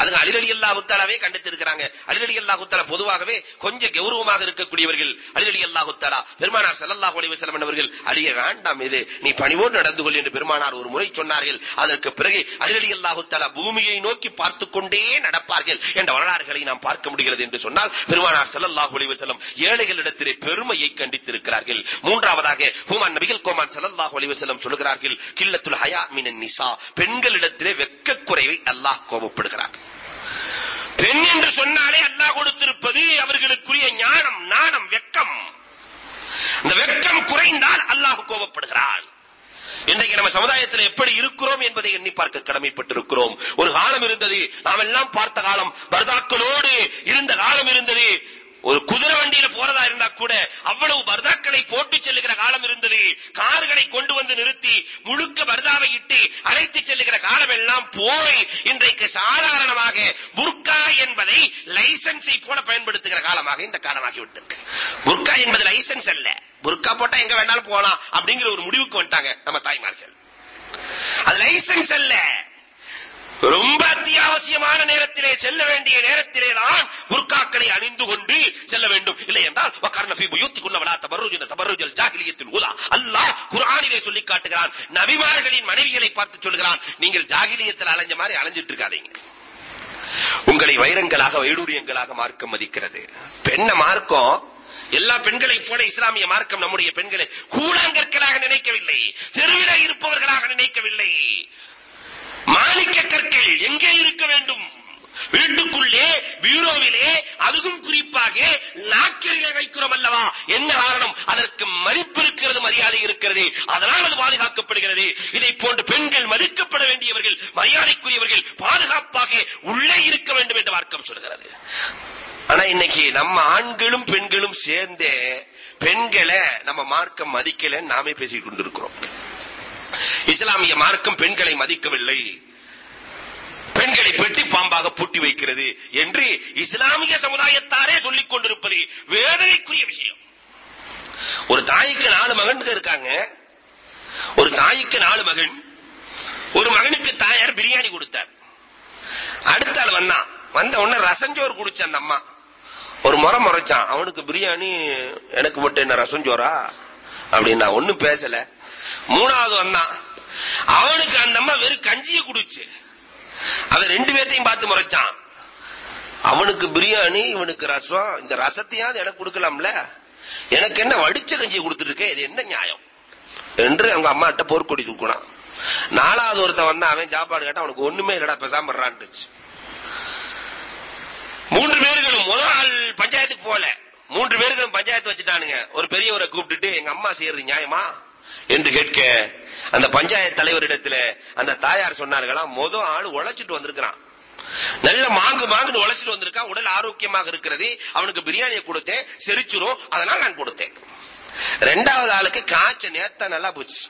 அதுங்க அலிரலி அல்லாஹு தாலாவே கண்டித்திருக்கிறாங்க. அலிரலி அல்லாஹு தாலா பொதுவாகவே கொஞ்சம் கௌரவமாக இருக்கக்கூடியவர்கள். அலிரலி அல்லாஹு தாலா பெருமானார் ஸல்லல்லாஹு அலைஹி வஸல்லம் அவர்கள் அலிய வேண்டாம் இது. நீ பணிவோடு நடந்து கொள் என்று பெருமானார் ஒரு முறை சொன்னார்கள். அதற்கு பிறகு அலிரலி அல்லாஹு தாலா பூமியை நோக்கி பார்த்து கொண்டே நடப்பார்கள் என்ற வரலாறுகளை நாம் பார்க்க முடிகிறது என்று சொன்னால் பெருமானார் ஸல்லல்லாஹு அலைஹி வஸல்லம் ஏழைகளிடத்திலே பெருமையை கண்டித்திருக்கிறார்கள். மூன்றாவதாக ஹூமான் நபிகள் கோமான் ஸல்லல்லாஹு அலைஹி வஸல்லம் சொல்கிறார்கள் கில்லத்துல் ஹயா மினன் நிசா. பெண்களிடத்திலே வெக்கக்குறைவை அல்லாஹ் கோபப்படுகிறார் சொன்னாலே அல்லாஹ் கொடுத்திருப்பது அவர்களுக்குரிய ஞானம் நாணம் வெக்கம் இந்த வெக்கம் குறைந்தால் அல்லாஹ் கோபப்படுகிறான் இன்றைக்கு நம்ம சமுதாயத்தில் எப்படி இருக்கிறோம் என்பதை எண்ணி பார்க்க கடமைப்பட்டிருக்கிறோம். ஒரு காலம் இருந்தது நாம் எல்லாம் பார்த்த காலம் பர்தாக்களோடு இருந்த காலம் இருந்தது. ஒரு குதிரை வண்டியில போறதா இருந்தா கூட அவ்வளவு பர்தாக்களை போட்டு செல்லுகிற காலம் இருந்தது. கார்களை கொண்டு வந்து நிறுத்தி முழுக்க பர்தாவை இட்டு அழைத்து செல்லுகிற காலம் எல்லாம் போய் இன்றைக்கு சாதாரணமாக புர்கா என்பதை லைசன்ஸை போல பயன்படுத்துகிற காலமாக இந்த காலமாகி விட்டது புர்கா என்பது லைசன்ஸ் அல்ல. புர்கா போட்டா எங்க வேணாலும் போலாம் அப்படிங்கிற ஒரு முடிவுக்கு வந்துட்டாங்க நம்ம தாய்மார்கள். அது லைசன்ஸ் அல்ல. ரொம்ப அத்தியாவசியமான நேரத்திலே செல்ல வேண்டிய நேரத்திலே தான் புர்காக்களை அணிந்து கொண்டு செல்ல வேண்டும். இல்லை என்றால் வக்கர்ன ஃபீ புயூத்திகுன்ன வலா தபர்ருஜுன தபர்ருஜல் ஜாஹிலியத்துல் ஊலா அல்லாஹ் குர்ஆனிலே சொல்லி காட்டுகிறான் நபிமார்களின் மனைவிகளை பார்த்து சொல்கிறான் நீங்கள் ஜாகிலியத்தில் அலைஞ்ச மாதிரி அலைஞ்சிட்டு இருக்காதீங்க. உங்களை வைரங்களாக வைடூரியங்களாக மார்க்கம் மதிக்கிறது. பெண்ண மார்க்கம் எல்லா பெண்களை போல இஸ்லாமிய மார்க்கம் நம்முடைய பெண்களை கூழாங்கற்களாக நினைக்கவில்லை தெருவில இருப்பவர்களாக நினைக்கவில்லை. மாணிக்க கற்கள் எங்கே இருக்க வேண்டும்? வீட்டுக்குள்ளே பீரோவிலே அதுவும் குறிப்பாக நாக்கிலே வைக்கிறோம் அல்லவா? என்ன காரணம்? அதற்கு மதிப்பு இருக்கிறது மரியாதை இருக்கிறது. அதனால் அது பாதுகாக்கப்படுகிறது. இதை போன்று பெண்கள் மதிக்கப்பட வேண்டியவர்கள் மரியாதைக்குரியவர்கள் பாதுகாப்பாக உள்ளே இருக்க வேண்டும் என்று வார்க்கம் சொல்கிறது. ஆனா இன்னைக்கு நம்ம ஆண்களும் பெண்களும் சேர்ந்தே பெண்களை நம்ம மார்க்கம் மதிக்கல நாமே பேசிக் கொண்டிருக்கிறோம். இஸ்லாமிய மார்க்கம் பெண்களை மதிக்கவில்லை. பெண்களை பெட்டி பாம்பாக பூட்டி வைக்கிறது என்று இஸ்லாமிய சமுதாயத்தாரே சொல்லிக் கொண்டிருப்பது வேதனைக்குரிய விஷயம். ஒரு தாய்க்கு நாலு மகன்கள் இருக்காங்க. ஒரு தாய்க்கு நாலு மகன். ஒரு மகனுக்கு தாயார் பிரியாணி கொடுத்தார். அடுத்த ஆள் வந்தான். வந்த உடனே ரசஞ்சோறு குடிச்ச அந்த அம்மா. ஒரு முறை முறைச்சான். அவனுக்கு பிரியாணி எனக்கு மட்டும் என்ன ரசஞ்சோரா அப்படின்னு நான் ஒண்ணும் பேசல. மூணாவது வந்தான். அவனுக்கு அந்த அம்மா வெறும் கஞ்சியை குடிச்சு. அவன் ரெண்டு பேர்த்தையும் பார்த்து முறைச்சான். அவனுக்கு பிரியாணி இவனுக்கு ரசம் இந்த ரசத்தையாவது எனக்கு கொடுக்கலாம்ல? எனக்கு என்ன வடிச்ச கஞ்சியை கொடுத்துட்டு இது என்ன நியாயம்? என்று அவங்க அம்மா கிட்ட போர்க்கொடி தூக்குனான். நாலாவது ஒருத்தன் வந்தா அவன் சாப்பாடு கேட்டா அவனுக்கு ஒண்ணுமே இல்லடா பேசாம மூன்று பேர்களும் முதல் நாள் பஞ்சாயத்துக்கு போல மூன்று பேர்களும் பஞ்சாயத்து வச்சுட்டானுங்க. ஒரு பெரியவரை கூப்பிட்டுட்டு எங்க அம்மா செய்யறது நியாயமா? என்று கேட்க அந்த பஞ்சாயத்து தலைவரிடத்துல அந்த தாயார் சொன்னார்களாம் மொத ஆள் உழைச்சிட்டு வந்திருக்கிறான். நல்ல மாங்கு மாங்குன்னு உழைச்சிட்டு வந்திருக்கான் உடல் ஆரோக்கியமாக இருக்கிறது அவனுக்கு பிரியாணியை கொடுத்தேன் செரிச்சிரும் அதனால நான் கொடுத்தேன். ரெண்டாவது ஆளுக்கு காய்ச்சல் நேத்த நல்லா போச்சு.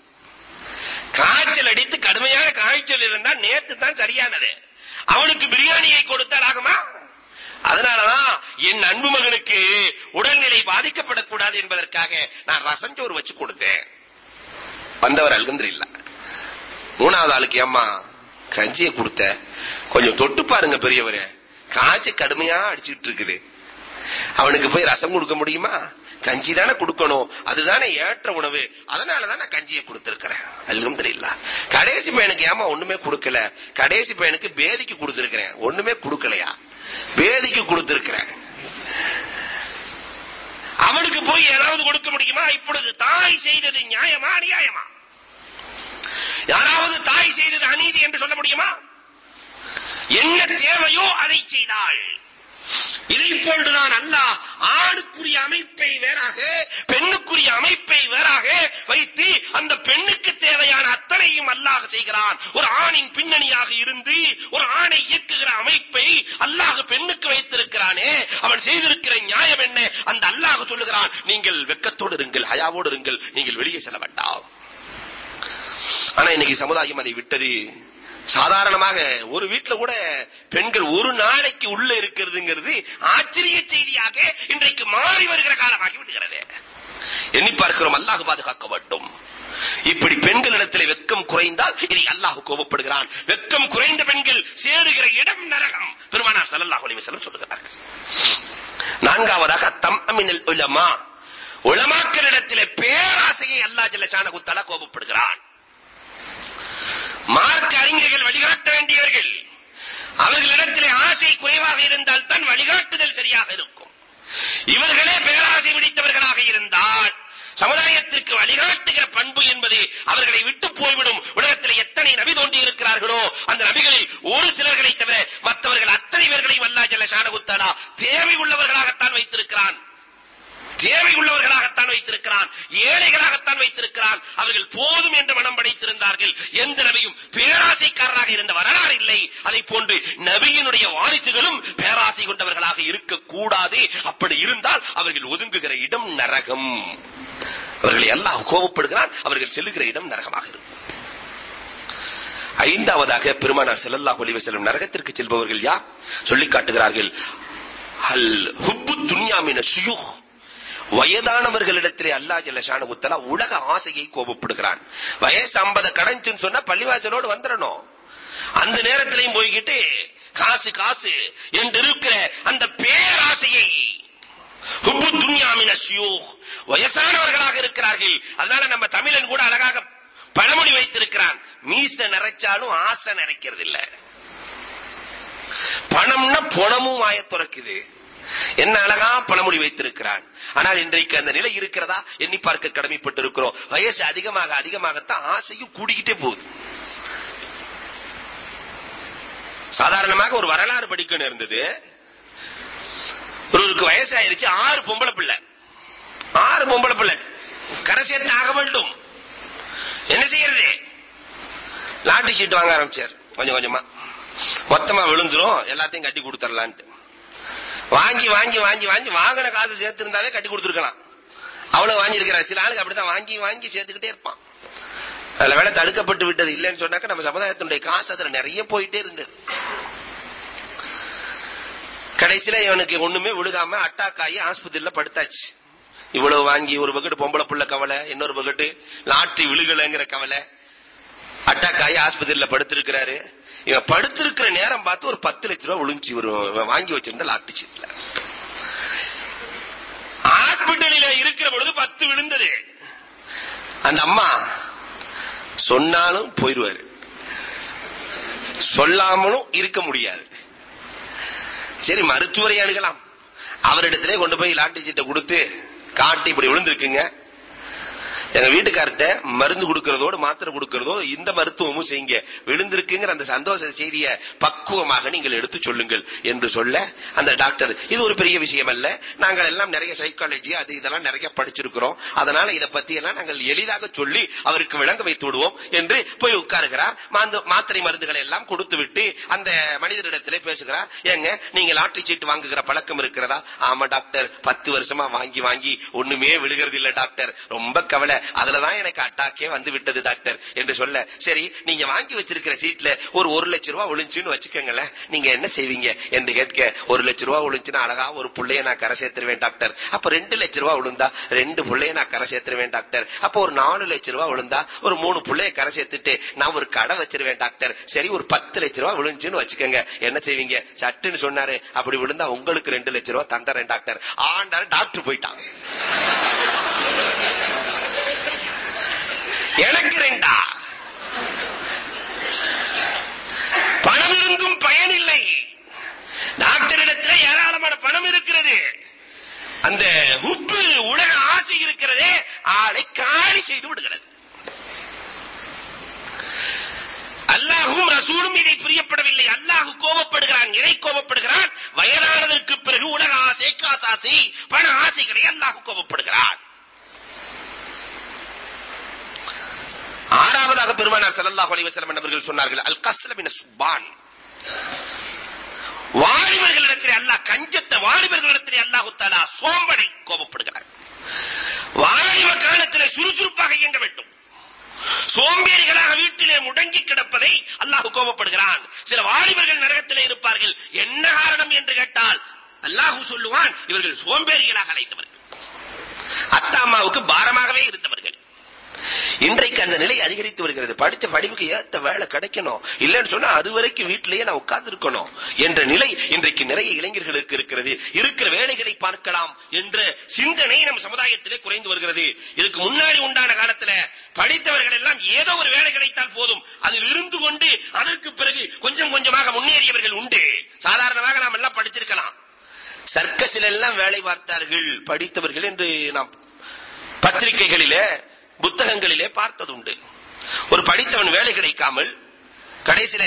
காய்ச்சல் அடித்து கடுமையான காய்ச்சல் இருந்தா நேத்து தான் சரியானது. அவனுக்கு பிரியாணியை கொடுத்தால் ஆகுமா? அதனாலதான் என் அன்பு மகனுக்கு உடல்நிலை பாதிக்கப்படக்கூடாது என்பதற்காக நான் ரசஞ்சோறு வச்சு கொடுத்தேன். வந்தவர் அல்கந்திரில்ல மூணாவது ஆளுக்கு ஏம்மா கஞ்சியை கொடுத்த. கொஞ்சம் தொட்டு பாருங்க பெரியவரே. காய்ச்சி கடுமையா அடிச்சுட்டு இருக்குது. அவனுக்கு போய் ரசம் கொடுக்க முடியுமா? கஞ்சி தானே கொடுக்கணும். அதுதானே ஏற்ற உணவு. அதனாலதான் நான் கஞ்சியை கொடுத்திருக்கிறேன். அல்கந்திரில்ல கடைசி பையனுக்கு ஏமா ஒண்ணுமே கொடுக்கல. கடைசி பையனுக்கு பேதிக்கு கொடுத்திருக்கிறேன். ஒண்ணுமே கொடுக்கலையா? பேதிக்கு கொடுத்திருக்கிறேன். அவனுக்கு போய் ஏதாவது கொடுக்க முடியுமா? இப்பொழுது தாய் செய்தது நியாயமா அநியாயமா? யாராவது தாய் செய்தது அநீதி என்று சொல்ல முடியுமா? என்ன தேவையோ அதை செய்தாள். இதை போன்றுதான் அல்லாஹ் ஆணுக்குரிய அமைப்பை வேறாக பெண்ணுக்குரிய அமைப்பை வேறாக வைத்து அந்த பெண்ணுக்கு தேவையான அத்தனையும் அல்லாஹ் செய்கிறான். ஒரு ஆணின் பின்னணியாக இருந்து ஒரு ஆணை இயக்குகிற அமைப்பை அல்லாஹ் பெண்ணுக்கு வைத்திருக்கிறானே அவன் செய்திருக்கிற நியாயம் என்ன? அந்த அல்லாஹ் சொல்லுகிறான் நீங்கள் வெக்கத்தோடு இருங்கள் ஹயாவோடு இருங்கள் நீங்கள் வெளியே செல்ல வேண்டாம். ஆனா இன்னைக்கு சமுதாயம் அதை விட்டது. சாதாரணமாக ஒரு வீட்டுல கூட பெண்கள் ஒரு நாளைக்கு உள்ள இருக்கிறதுங்கிறது ஆச்சரிய செய்தியாக இன்றைக்கு மாறி வருகிற காலமாகி விடுகிறது. எண்ணி பார்க்கிறோம் அல்லாஹ் பாதுகாக்க வேண்டும். இப்படி பெண்களிடத்தில் வெக்கம் குறைந்தால் இதை அல்லாஹ் கோபப்படுகிறான். வெக்கம் குறைந்த பெண்கள் சேருகிற இடம் நரகம். பெருமானார் ஸல்லல்லாஹு அலைஹி வஸல்லம் சொல்லுகிறார்கள். நான்காவதாக தம் அமினல் உலமா. உலமாக்களிடத்திலே பேராசையை அல்லாஹ் ஜல்ல ஷானஹு தஆலா கோபப்படுகிறான். மார்க்க அறிஞர்கள் வழிகாட்ட வேண்டியவர்கள். அவர்களிடத்திலே ஆசை குறைவாக இருந்தால் தான் வழிகாட்டுதல் சரியாக இருக்கும். இவர்களே பேராசை பிடித்தவர்களாக இருந்தால் சமுதாயத்திற்கு வழிகாட்டுகிற பண்பு என்பது அவர்களை விட்டு போய்விடும். உலகத்தில் எத்தனை நபி தோன்றி இருக்கிறார்களோ அந்த நபிகளில் ஒரு சிலர்களை தவிர மற்றவர்கள் அத்தனை பேர்களையும் அல்லா ஜல்ல ஷானஹு தேவை உள்ளவர்களாகத்தான் வைத்திருக்கிறான். தேவை உள்ளவர்களாகத்தான் வைத்திருக்கிறான். ஏழைகளாகத்தான் வைத்திருக்கிறான். அவர்கள் போதும் என்று மனம் படைத்திருந்தார்கள். எந்த நபியும் பேராசைக்காரராக இருந்த வரலாறு இல்லை. அதை போன்று நபியினுடைய வாரிசுகளும் பேராசை கொண்டவர்களாக இருக்கக்கூடாது. அப்படி இருந்தால் அவர்கள் ஒதுங்குகிற இடம் நரகம். அவர்களை எல்லாம் கோபப்படுகிறான். அவர்கள் செல்லுகிற இடம் நரகமாக இருக்கும். ஐந்தாவதாக பெருமானார் ஸல்லல்லாஹு அலைஹி வஸல்லம் நரகத்திற்கு செல்பவர்கள் யார்? சொல்லிக் காட்டுகிறார்கள். ஹல் ஹுப்பு துன்யா மின வயதானவர்களிடத்திலே அல்லாஹ் ஜல்ல ஷானஹு உலக ஆசையை கோபப்படுகிறான். வயசு 50 கடைஞ்சுன்னு சொன்னா பள்ளிவாசலோடு வந்துடணும் அந்த நேரத்திலையும் போய்கிட்டு காசு காசு என்று இருக்கிற அந்த பேராசையை ஹுப்பு துன்யா மின வயசானவர்களாக இருக்கிறார்கள். அதனால நம்ம தமிழன் கூட அழகாக பழமொழி வைத்திருக்கிறான். மீச நிறைச்சாலும் ஆசை நிறைக்கிறது இல்ல பணம்னா பொணமும் வாய துறக்குது. என்ன அழகா பழமொழி வைத்திருக்கிறான். ஆனால் இன்றைக்கு அந்த நிலை இருக்கிறதா? எண்ணி பார்க்க கடமைப்பட்டிருக்கிறோம். வயசு அதிகமாக அதிகமாகத்தான் ஆசையும் கூடிக்கிட்டே போகுது. சாதாரணமாக ஒரு வரலாறு படிக்கணும் இருந்தது. ஒருவருக்கு வயசாயிருச்சு ஆறு பொம்பளை பிள்ளை. ஆறு பொம்பளை பிள்ளை. கரை சேர்த்து ஆக வேண்டும். என்ன செய்யறது? லாட்டி சீட் வாங்க ஆரம்பிச்சார். கொஞ்சம் கொஞ்சமா. மொத்தமா விழுந்துரும். எல்லாத்தையும் கட்டி கொடுத்துடலான்ட்டு. வாங்கி வாங்கி வாங்கி வாங்கி வாங்கின காசு சேர்த்து இருந்தாவே கட்டி கொடுத்துருக்கலாம். அவ்வளவு வாங்கி இருக்கிறார் சில ஆளுக்கு அப்படித்தான் வாங்கி வாங்கி சேர்த்துக்கிட்டே இருப்பான். அதுல வேலை தடுக்கப்பட்டு விட்டது இல்லைன்னு சொன்னாக்க நம்ம சமுதாயத்தினுடைய காசு அதுல நிறைய போயிட்டே இருந்தது. கடைசியில இவனுக்கு ஒண்ணுமே விழுகாம அட்டாக் ஆகி ஆஸ்பத்திரியில படுத்தாச்சு. இவ்வளவு வாங்கி ஒரு பக்கெட்டு பொம்பளை புள்ள கவலை இன்னொரு பக்கெட்டு லாட்டரி விழுகலைங்கிற கவலை. அட்டாக் ஆகி ஆஸ்பத்திரியில படுத்திருக்கிறாரு. இவன் படுத்திருக்கிற நேரம் பார்த்து ஒரு பத்து லட்ச ரூபாய் ஒளிஞ்சி இவன் வாங்கி வச்சிருந்த லாட்டு சீட்ல. ஹாஸ்பிட்டலில இருக்கிற பொழுது பத்து விழுந்தது. அந்த அம்மா சொன்னாலும் போயிருவாரு சொல்லாமலும் இருக்க முடியாது. சரி மருத்துவரை அணுகலாம். அவரிடத்திலே கொண்டு போய் லாட்டி சீட்டை கொடுத்து காட்டி இப்படி விழுந்திருக்குங்க. எங்க வீட்டுக்கார்ட்ட மருந்து கொடுக்கறதோடு மாத்திரை கொடுக்கறதோ இந்த மருத்துவமும் செய்யுங்க. விழுந்திருக்குங்கிற அந்த சந்தோஷ செய்திய பக்குவமாக நீங்கள் எடுத்து சொல்லுங்கள் என்று சொல்ல அந்த டாக்டர் இது ஒரு பெரிய விஷயம் அல்ல. நாங்கள் எல்லாம் நிறைய சைக்காலஜி அது இதெல்லாம் நிறைய படிச்சிருக்கிறோம். அதனால இதை பத்தி எல்லாம் நாங்கள் எளிதாக சொல்லி அவருக்கு விளங்க வைத்து விடுவோம் என்று போய் உட்காருகிறார். மாத்திரை மருந்துகளை எல்லாம் கொடுத்து விட்டு அந்த மனிதரிடத்திலே பேசுகிறார். ஏங்க நீங்க லாட்டரி சீட்டு வாங்குகிற பழக்கம் இருக்கிறதா? ஆமா டாக்டர் பத்து வருஷமா வாங்கி வாங்கி ஒண்ணுமே விழுகிறது இல்ல டாக்டர். ரொம்ப கவலை. அதுலதான் எனக்கு அட்டாக்கே வந்து விட்டது டாக்டர் என்று சொல்ல சரி நீங்க வாங்கி வச்சிருக்கிற சீட்ல ஒரு ஒரு லட்சம் ரூபாய் ஒளிஞ்சுன்னு வச்சுக்கோங்களேன் நீங்க என்ன செய்வீங்க என்று கேட்க ஒரு லட்சம் ரூபாய் ஒளிஞ்சுன்னா அழகா ஒரு புள்ளைய நான் கரை சேர்த்துருவேன் டாக்டர் அப்ப ரெண்டு லட்ச ரூபாய் விழுந்தா ரெண்டு புள்ளைய நான் கரை சேர்த்துருவேன் டாக்டர் அப்ப ஒரு நாலு லட்சம் ரூபாய் விழுந்தா ஒரு மூணு புள்ளைய கரை சேர்த்துட்டு நான் ஒரு கடை வச்சிருவேன் டாக்டர் சரி ஒரு பத்து லட்சம் ரூபாய் விழுந்துச்சுன்னு வச்சுக்கோங்க என்ன செய்வீங்க? சட்டுன்னு சொன்னாரு அப்படி விழுந்தா உங்களுக்கு ரெண்டு லட்ச ரூபாய் தந்துறேன் டாக்டர் ஆண்டாரு டாக்டர் போயிட்டான். எனக்கு ரெண்டா. பணம் இருந்தும் பயனில்லை டாக்டரிடத்தில் ஏராளமான பணம் இருக்கிறது. அந்த உப்பு உலக ஆசை இருக்கிறதே ஆளை காலி செய்து விடுகிறது. அல்லாஹும் ரசூலும் இதை பிரியப்படவில்லை. அல்லாஹு கோபப்படுகிறான் இதை கோபப்படுகிறான்? வயதானதற்கு பிறகு உலக ஆசை காசாசை பண ஆசைகளை அல்லாஹு கோபப்படுகிறான். ஆறாவதாக பெருமானார் ஸல்லல்லாஹு அலைஹி வஸல்லம் அவர்கள் சொன்னார்கள் அல் கஸ்ல மின சுபான் வாலிபர்களிடத்திலே அல்லாஹ் கஞ்சத்தை வாலிபர்களிடத்திலே அல்லாஹ் தஆலா சோம்பனை கோபப்படுகிறார். வாலிப காலத்திலே சுறுசுறுப்பாக இயங்க வேண்டும். சோம்பேறிகளாக வீட்டிலே முடங்கி கிடப்பதை அல்லாஹ் கோபப்படுகிறான். சில வாலிபர்கள் நரகத்திலே இருப்பார்கள். என்ன காரணம் என்று கேட்டால் அல்லாஹ் சொல்லுவான் இவர்கள் சோம்பேறிகளாக அழைத்தவர்கள். அத்தா அம்மாவுக்கு பாரமாகவே இருந்தவர்கள். இன்றைக்கு அந்த நிலை அதிகரித்து வருகிறது. படித்த படிப்புக்கு ஏத்த வேலை கிடைக்கணும். இல்லைன்னு சொன்னா அது வரைக்கும் வீட்டிலேயே நான் உட்கார்ந்து இருக்கணும் என்ற நிலை இன்றைக்கு நிறைய இளைஞர்களுக்கு இருக்கிறது. இருக்கிற வேலைகளை பார்க்கலாம் என்ற சிந்தனை நம் சமுதாயத்திலே குறைந்து வருகிறது. இதுக்கு முன்னாடி உண்டான காலத்துல படித்தவர்கள் எல்லாம் ஏதோ ஒரு வேலை கிடைத்தால் போதும். அதில் இருந்து கொண்டு அதற்கு பிறகு கொஞ்சம் கொஞ்சமாக முன்னேறியவர்கள் உண்டு. சாதாரணமாக நாம் எல்லாம் படிச்சிருக்கலாம் சர்க்கஸில் எல்லாம் வேலை பார்த்தார்கள் படித்தவர்கள் என்று நாம் பத்திரிகைகளிலே புத்தகங்களிலே பார்த்ததுண்டு. ஒரு படித்தவன் வேலை கிடைக்காமல் கடைசியில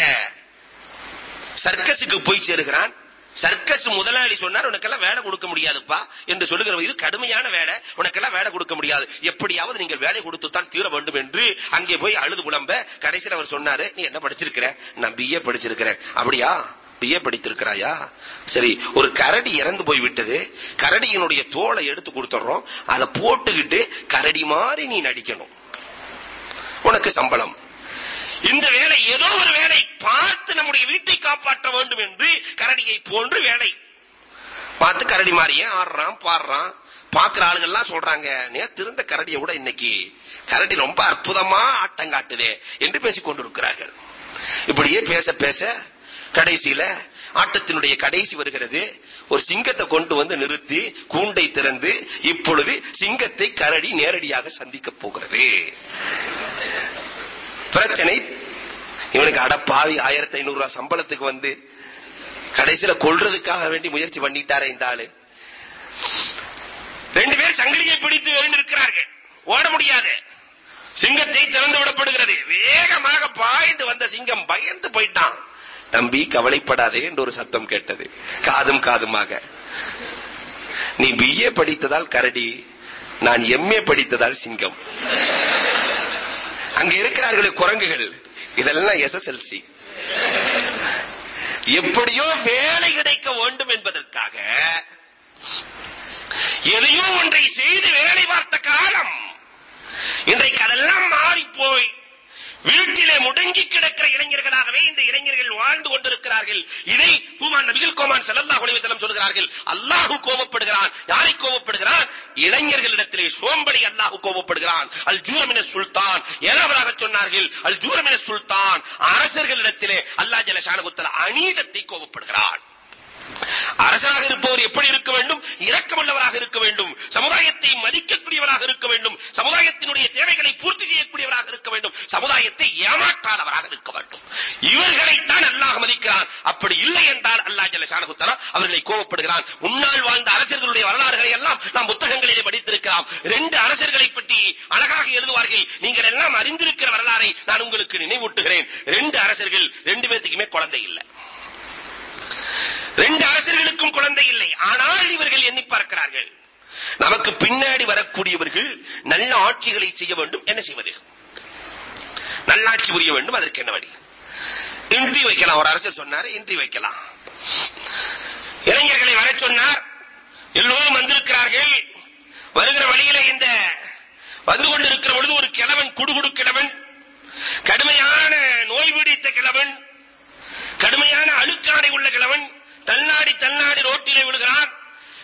சர்க்கஸுக்கு போய் சேருகிறான். சர்க்கஸ் முதலாளி சொன்னார் உனக்கெல்லாம் வேலை கொடுக்க முடியாதுப்பா என்று சொல்லுகிற இது கடுமையான வேலை உனக்கெல்லாம் வேலை கொடுக்க முடியாது. எப்படியாவது நீங்கள் வேலை கொடுத்து தான் தீர வேண்டும் என்று அங்கே போய் அழுது புலம்ப கடைசியில் அவர் சொன்னாரு நீ என்ன படிச்சிருக்கிற? நான் பிஏ படிச்சிருக்கிறேன். அப்படியா? பிஏ படித்திருக்கிறாயா? சரி ஒரு கரடி இறந்து போய் விட்டது. கரடியினுடைய தோலை எடுத்து கொடுத்துறோம் அதை போட்டுக்கிட்டு கரடி மாதிரி நீ நடிக்கணும். உனக்கு சம்பளம். இந்த வேலை ஏதோ ஒரு வேலை பார்த்து நம்முடைய வீட்டை காப்பாற்ற வேண்டும் என்று கரடியை போன்று வேலை. பார்த்து கரடி மாதிரியே ஆடுறான் பாடுறான்? பாக்குற ஆளுகள்லாம் சொல்றாங்க நேத்து இருந்த கரடியை விட இன்னைக்கு கரடி ரொம்ப அற்புதமா ஆட்டம் காட்டுதே என்று பேசிக் கொண்டிருக்கிறார்கள் இப்படியே பேச பேச கடைசியில ஆட்டத்தினுடைய கடைசி வருகிறது. ஒரு சிங்கத்தை கொண்டு வந்து நிறுத்தி கூண்டை திறந்து இப்பொழுது சிங்கத்தை கரடி நேரடியாக சந்திக்க போகிறது. பிரச்சனை. இவனுக்கு அடப்பாவி ஆயிரத்தி ஐநூறு ரூபாய் சம்பளத்துக்கு வந்து கடைசியில கொல்றதுக்காக வேண்டி முயற்சி பண்ணிட்டாரே இந்த ஆளு. ரெண்டு பேர் சங்கிலியை பிடித்து இருக்கிறார்கள் ஓட முடியாது. சிங்கத்தை திறந்து விடப்படுகிறது. வேகமாக பாய்ந்து வந்த சிங்கம் பயந்து போயிட்டான். தம்பி கவலைப்படாதே என்று ஒரு சத்தம் கேட்டது. காதும் காதுமாக. நீ பிஏ படித்ததால் கரடி நான் எம்ஏ படித்ததால் சிங்கம். அங்க இருக்கிறார்களே குரங்குகள். இதெல்லாம் எஸ்எஸ்எல்சி எப்படியோ வேலை கிடைக்க வேண்டும் என்பதற்காக எதையோ ஒன்றை செய்து வேலை பார்த்த காலம். இன்றைக்கு அதெல்லாம் மாறி போய் வீட்டிலே முடங்கி கிடக்கிற இளைஞர்களாகவே இந்த இளைஞர்கள் வாழ்ந்து கொண்டிருக்கிறார்கள். இதை ஹூமான் நபிகள் கோமான் ஸல்லல்லாஹு அலைஹி வஸல்லம் சொல்கிறார்கள். அல்லாஹ் கோபப்படுகிறான். யாரை கோபப்படுகிறான்? இளைஞர்களிடத்திலே சோம்படி அல்லாஹ் கோபப்படுகிறான். அல் ஜூரமின சுல்தான். ஏழாவதாக சொன்னார்கள். அல் ஜூரமின சுல்தான். அரசர்களிடத்திலே அல்லாஹ் ஜல்ல அநீதத்தை கோபப்படுகிறான். அரசராக இருப்பவர் எப்படி இருக்க வேண்டும்? இரக்கமுள்ளவராக இருக்க வேண்டும். சமுதாயத்தை மதிக்கக்கூடியவராக இருக்க வேண்டும். சமுதாயத்தினுடைய தேவைகளை பூர்த்தி செய்யக்கூடியவராக இருக்க வேண்டும். சமுதாயத்தை ஏமாற்றாதவராக இருக்க வேண்டும். இவர்களைத்தான் அல்லாஹ் மதிக்கிறான். அப்படி இல்லை என்றால் அல்லாஹ் ஜல்ல சானகுத்தலா அவர்களை கோபப்படுகிறான். முன்னால் வாழ்ந்த அரசர்களுடைய வரலாறுகளை எல்லாம் நாம் புத்தகங்களிலே படித்திருக்கலாம். ரெண்டு அரசர்களை பற்றி அழகாக எழுதுவார்கள். நீங்கள் எல்லாம் அறிந்திருக்கிற வரலாறை நான் உங்களுக்கு நினைவூட்டுகிறேன். ரெண்டு அரசர்கள் ரெண்டு பேர்த்துக்குமே குழந்தை இல்லை. ரெண்டு அரசர்களுக்கும் குழந்தை இல்லை. ஆனால் இவர்கள் எண்ணி பார்க்கிறார்கள். நமக்கு பின்னாடி வரக்கூடியவர்கள் நல்ல ஆட்சிகளை செய்ய வேண்டும். என்ன செய்வது? நல்லாட்சி புரிய வேண்டும். அதற்கு என்ன வழி? இன்றி வைக்கலாம். ஒரு அரசர் சொன்னார் இன்றி வைக்கலாம். இளைஞர்களை வர சொன்னார். எல்லோரும் வந்திருக்கிறார்கள். வருகிற வழியில இந்த வந்து கொண்டிருக்கிற பொழுது ஒரு கிழவன் குடுகுடு கிழவன் கடுமையான நோய் பீடித்த கிழவன் கடுமையான அழுக்காடை உள்ள கிழவன் தள்ளாடி தள்ளாடி ரோட்டிலே விழுகிறான்.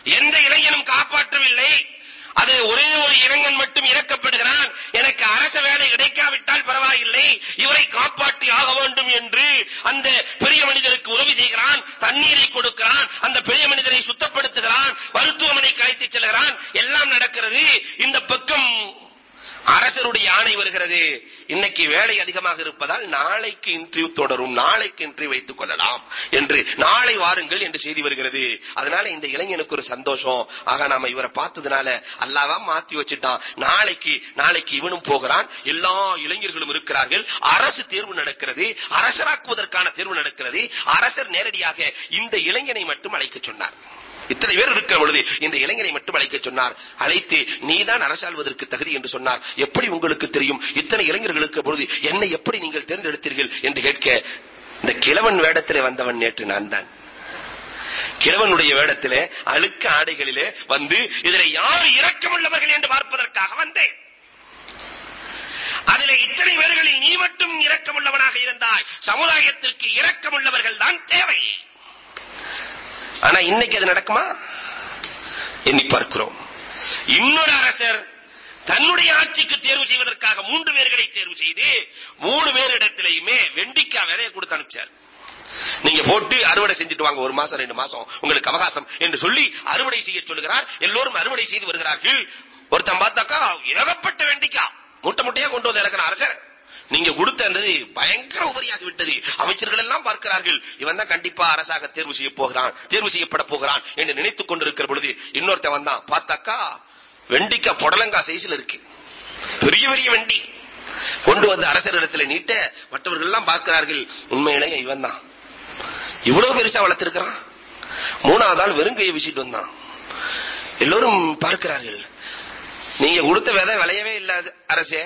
எந்த இளைஞனும் காப்பாற்றவில்லை. அது ஒரே ஒரு இளைஞன் மட்டும் இறக்கப்படுகிறான். எனக்கு அரச வேலை கிடைக்காவிட்டால் பரவாயில்லை. இவரை காப்பாற்றி ஆக வேண்டும் என்று அந்த பெரிய மனிதருக்கு உதவி செய்கிறான். தண்ணீரை கொடுக்கிறான். அந்த பெரிய மனிதரை சுத்தப்படுத்துகிறான். மருத்துவமனைக்கு அழைத்துச் செல்கிறான். எல்லாம் நடக்கிறது. இந்த பக்கம் அரசருடைய ஆணை வருகிறது. இன்னைக்கு வேலை அதிகமாக இருப்பதால் நாளைக்கு இன்டர்வியூ தொடரும் நாளைக்கு இன்டர்வியூ வைத்துக் கொள்ளலாம் என்று நாளை வாருங்கள் என்று செய்தி வருகிறது. அதனால இந்த இளைஞனுக்கு ஒரு சந்தோஷம். ஆக நாம இவரை பார்த்ததுனால அல்லாவா மாத்தி வச்சுட்டான். நாளைக்கு நாளைக்கு இவனும் போகிறான். எல்லா இளைஞர்களும் இருக்கிறார்கள். அரசு தேர்வு நடக்கிறது. அரசராக்குவதற்கான தேர்வு நடக்கிறது. அரசர் நேரடியாக இந்த இளைஞனை மட்டும் அழைக்க சொன்னார். இத்தனை பேர் இருக்கிற பொழுது இந்த இளைஞனை மட்டும் அழைக்க சொன்னார். அழைத்து நீதான் அரசாள்வதற்கு தகுதி என்று சொன்னார். எப்படி உங்களுக்கு தெரியும்? இத்தனை இளைஞர்களுக்கு பொழுது என்னை எப்படி நீங்கள் தேர்ந்தெடுத்தீர்கள்? என்று கேட்க இந்த கிழவன் வேடத்திலே வந்தவன் நேற்று நான் தான் கிழவனுடைய வேடத்திலே அழுக்க ஆடைகளிலே வந்து இதில் யார் இரக்கமுள்ளவர்கள் என்று பார்ப்பதற்காக வந்தேன். அதிலே இத்தனை பேர்களில் நீ மட்டும் இரக்கமுள்ளவனாக இருந்தாய். சமுதாயத்திற்கு இரக்கமுள்ளவர்கள் தான் தேவை. ஆனா இன்னைக்கு அது நடக்குமா? எண்ணி பார்க்கிறோம். இன்னொரு அரசர் தன்னுடைய ஆட்சிக்கு தேர்வு செய்வதற்காக மூன்று பேர்களை தேர்வு செய்து மூணு பேரிடத்திலேயுமே வெண்டிக்காய் விதையை கொடுத்து அனுப்பிச்சார். நீங்க போட்டு அறுவடை செஞ்சுட்டு வாங்க ஒரு மாசம் ரெண்டு மாசம். உங்களுக்கு அவகாசம் என்று சொல்லி அறுவடை செய்ய சொல்லுகிறார் எல்லோரும் அறுவடை செய்து வருகிறார்கள். ஒருத்தன் பார்த்தாக்கா ஏகப்பட்ட வெண்டிக்காய் மூட்டை முட்டையா கொண்டு வந்து இறக்கிற அரசர். நீங்க கொடுத்த அந்த பயங்கர உபரியாகி விட்டது. அமைச்சர்கள் எல்லாம் பார்க்கிறார்கள். இவன் தான் கண்டிப்பா அரசாக தேர்வு செய்ய போகிறான் தேர்வு செய்யப்பட போகிறான் என்று நினைத்துக் கொண்டிருக்கிற பொழுது இன்னொருத்தன் வந்தான். பார்த்தாக்கா வெண்டிக்காய் புடலங்கா சைஸ்ல இருக்கு. பெரிய பெரிய வெண்டி. கொண்டு வந்து அரசரிடத்துல நீட்ட மற்றவர்கள் எல்லாம் பார்க்கிறார்கள். உண்மையிலேயே இவன் தான். இவ்வளவு பெருசா வளர்த்திருக்கிறான். மூணாவது ஆள் வெறுங்கையை வீசிட்டு வந்தான். எல்லோரும் பார்க்கிறார்கள். நீங்க கொடுத்த விதை விளையவே இல்ல அரசே.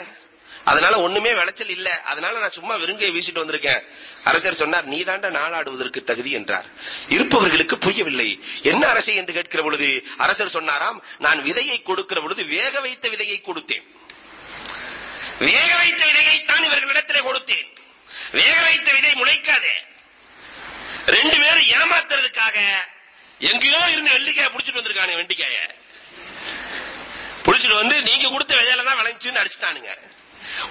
அதனால ஒண்ணுமே விளைச்சல் இல்ல. அதனால நான் சும்மா வெறுங்கையை வீசிட்டு வந்திருக்கேன். அரசர் சொன்னார் நீ தாண்ட நாளாடுவதற்கு தகுதி என்றார். இருப்பவர்களுக்கு புரியவில்லை. என்ன அரசை? என்று கேட்கிற பொழுது அரசர் சொன்னாராம் நான் விதையை கொடுக்கிற பொழுது வேக வைத்த விதையை கொடுத்தேன். வேக வைத்த விதையைத்தான் இவர்களிடத்திலே கொடுத்தேன். வேக வைத்த விதை முளைக்காதே. ரெண்டு பேரும் ஏமாத்துறதுக்காக எங்கேயோ இருந்து வெள்ளிக்காய புடிச்சிட்டு வந்திருக்கானு வெண்டிக்காய. புடிச்சிட்டு வந்து நீங்க கொடுத்த விதையில தான் விளைஞ்சுன்னு அடிச்சிட்டானுங்க.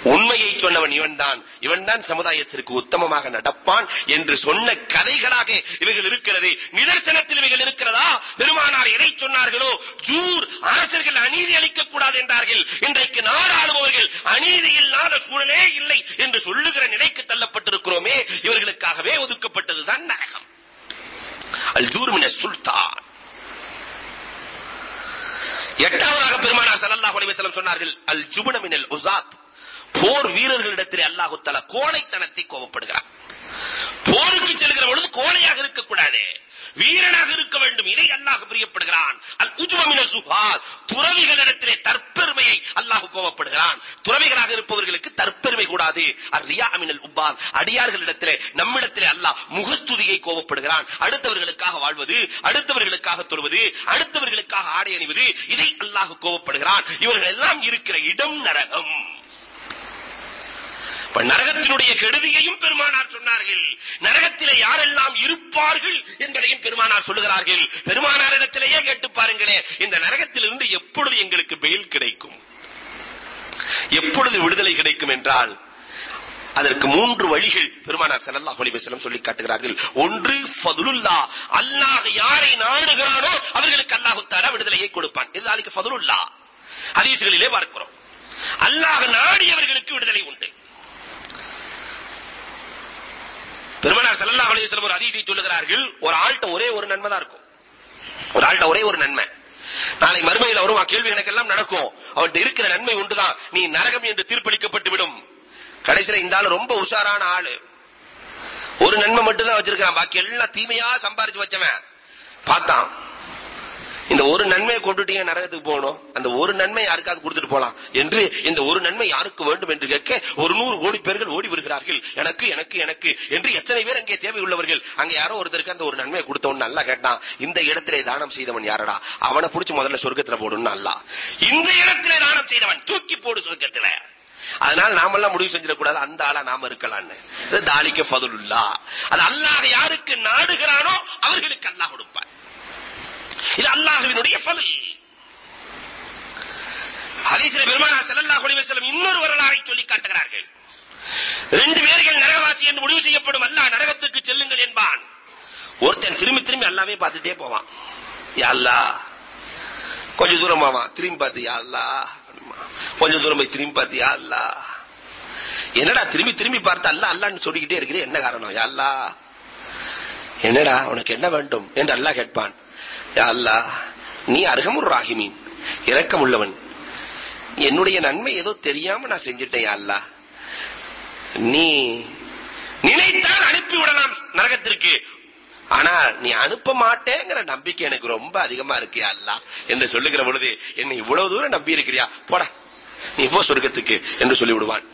உண்மையை சொன்னவன் இவன் தான் இவன் தான் சமுதாயத்திற்கு உத்தமமாக நடப்பான் என்று சொன்ன கதைகளாக இவைகள் இருக்கிறது. நிதர்சனத்தில் இவைகள் இருக்கிறதா? பெருமானார் எதை சொன்னார்களோ? ஜூர் அரசர்கள் அநீதி அளிக்க கூடாது என்றார்கள். இன்றைக்கு நாடாளுபவர்கள் அநீதி இல்லாத சூழலே இல்லை என்று சொல்லுகிற நிலைக்கு தள்ளப்பட்டிருக்கிறோமே. இவர்களுக்காகவே ஒதுக்கப்பட்டதுதான் நரகம். அல் ஜூர்மின சுல்தான். எட்டாவதாக பெருமானார் ஸல்லல்லாஹு அலைஹி வஸல்லம் சொன்னார்கள் அல் ஜுபன மினல் உஸாத். போர் வீரர்களிடத்திலே அல்லாஹு தஆலா கோழைத்தனத்தை கோபப்படுகிறார் போருக்கு செல்கிற பொழுது கோழையாக இருக்க வீரனாக இருக்க வேண்டும். இதை அல்லாஹ் பிரியப்படுகிறான். அல் உஜ்வ மின துறவிகளிடத்திலே தற்பெருமையை அல்லாஹ் கோபப்படுகிறான். துறவிகளாக இருப்பவர்களுக்கு தற்பெருமை கூடாது. அர் ரியா அமினல் உப்பாத் அடியார்களிடத்திலே நம்மிடத்திலே அல்லாஹ் முகஸ்துதியை கோபப்படுகிறான். அடுத்தவர்களுக்காக வாழ்வது அடுத்தவர்களுக்காக தொழுவது அடுத்தவர்களுக்காக ஆடை அணிவது இதை அல்லாஹ் கோபப்படுகிறான். இவர்கள் எல்லாம் இருக்கிற இடம் நரகம். நரகத்தினுடைய கெடுதியையும் பெருமானார் சொன்னார்கள். நரகத்திலே யாரெல்லாம் இருப்பார்கள் என்பதையும் பெருமானார் சொல்லுகிறார்கள். பெருமானாரிடத்திலேயே கேட்டு பாருங்களே இந்த நரகத்திலிருந்து எப்பொழுது எங்களுக்கு பெயில் கிடைக்கும்? எப்பொழுது விடுதலை கிடைக்கும் என்றால் அதற்கு மூன்று வழிகள் பெருமானார் ஸல்லல்லாஹு அலைஹி வஸல்லம் சொல்லி காட்டுகிறார்கள். ஒன்று ஃபதுலுல்லா. அல்லாஹ் யாரை நாடுகிறானோ அவர்களுக்கு அல்லாஹ் தஆலா விடுதலையை கொடுப்பான். இது அலிக்கு ஃபதுலுல்லா. ஹதீஸ்களிலே பார்க்கிறோம். அல்லாஹ் நாடியவர்களுக்கு விடுதலை உண்டு பெருமானார் ஸல்லல்லாஹு அலைஹி வஸல்லம் ஒரு ஹதீஸை சொல்லுகிறார்கள். ஒரு ஆள்கிட்ட ஒரே ஒரு நன்மை தான் இருக்கும். ஒரு ஆள்கிட்ட ஒரே ஒரு நன்மை. நாளை மறுமையில் வரும் கேள்வி எனக்கெல்லாம் நடக்கும். அவன்கிட்ட இருக்கிற நன்மை உண்டுதான். நீ நரகம் என்று தீர்ப்பளிக்கப்பட்டு விடும். கடைசியில இந்த ஆள் ரொம்ப உஷாரான ஆளு. ஒரு நன்மை மட்டும் தான் வச்சிருக்கான் பாக்கி எல்லாம் தீமையா சம்பாரிச்சு வச்சவன். பார்த்தான். இந்த ஒரு நன்மையை கொண்டுட்டீங்க நரகத்துக்கு போகணும். அந்த ஒரு நன்மை யாருக்காவது கொடுத்துட்டு போலாம் என்று இந்த ஒரு நன்மை யாருக்கு வேண்டும் என்று கேட்க ஒரு நூறு கோடி பேர்கள் ஓடி வருகிறார்கள். எனக்கு எனக்கு எனக்கு என்று எத்தனை பேர் அங்கே தேவை உள்ளவர்கள்? அங்க யாரோ ஒருத்தருக்கு அந்த ஒரு நன்மையை கொடுத்தவன் நல்லா கேட்டான். இந்த இடத்திலே தானம் செய்தவன் யாரடா? அவனை புடிச்சு முதல்ல சொர்க்கத்துல போடுன்னு அல்ல இந்த இடத்திலே தானம் செய்தவன். தூக்கி போடு சொர்க்கத்துல. அதனால நாமெல்லாம் முடிவு செஞ்சிடக்கூடாது. அந்த ஆளா நாம இருக்கலாம்னு தாலிக்க ஃபதுலுல்லா. அது அல்லாஹ் யாருக்கு நாடுகிறானோ அவர்களுக்கு அல்லாஹ் கொடுப்பான். இது அல்லாஹுவினுடைய பதில் ஹதீஸில் பெருமானார் ஸல்லல்லாஹு அலைஹி வஸல்லம் இன்னொரு வரலாறை சொல்லி காட்டுகிறார்கள். ரெண்டு பேர்கள் நரகவாசி என்று முடிவு செய்யப்படும் அல்லாஹ் நரகத்துக்கு செல்லுங்கள் என்பான். ஒருத்தன் திரும்பி திரும்பி அல்லாவே பார்த்துட்டே போவான். யா அல்லாஹ் கொஞ்சம் தூரம் போவான் திரும்பி பார்த்து யா அல்லாஹ் கொஞ்சம் தூரம் போய் திரும்பி பார்த்து யா அல்லாஹ். என்னடா திரும்பி திரும்பி பார்த்து அல்லாஹ் அல்லாஹ்னு சொல்லிக்கிட்டே இருக்கிறே என்ன காரணம்? யா அல்லாஹ். என்னடா உனக்கு என்ன வேண்டும்? என்று அல்லாஹ் கேட்பான். யா அல்லாஹ் நீ அருகமுர் ராகிமீன் இரக்கம் உள்ளவன் என்னுடைய நன்மை ஏதோ தெரியாம நான் செஞ்சுட்டேன் யா அல்லாஹ். நீ நினைத்தால் அனுப்பி விடலாம் நரகத்திற்கு. ஆனா நீ அனுப்ப மாட்டேங்கிற நம்பிக்கை எனக்கு ரொம்ப அதிகமா இருக்கு அல்லா அல்லாஹ். என்று சொல்லுகிற பொழுது என்னை இவ்வளவு தூரம் நம்பி இருக்கிறியா? போடா நீ போ சொர்க்கத்துக்கு என்று சொல்லி விடுவான்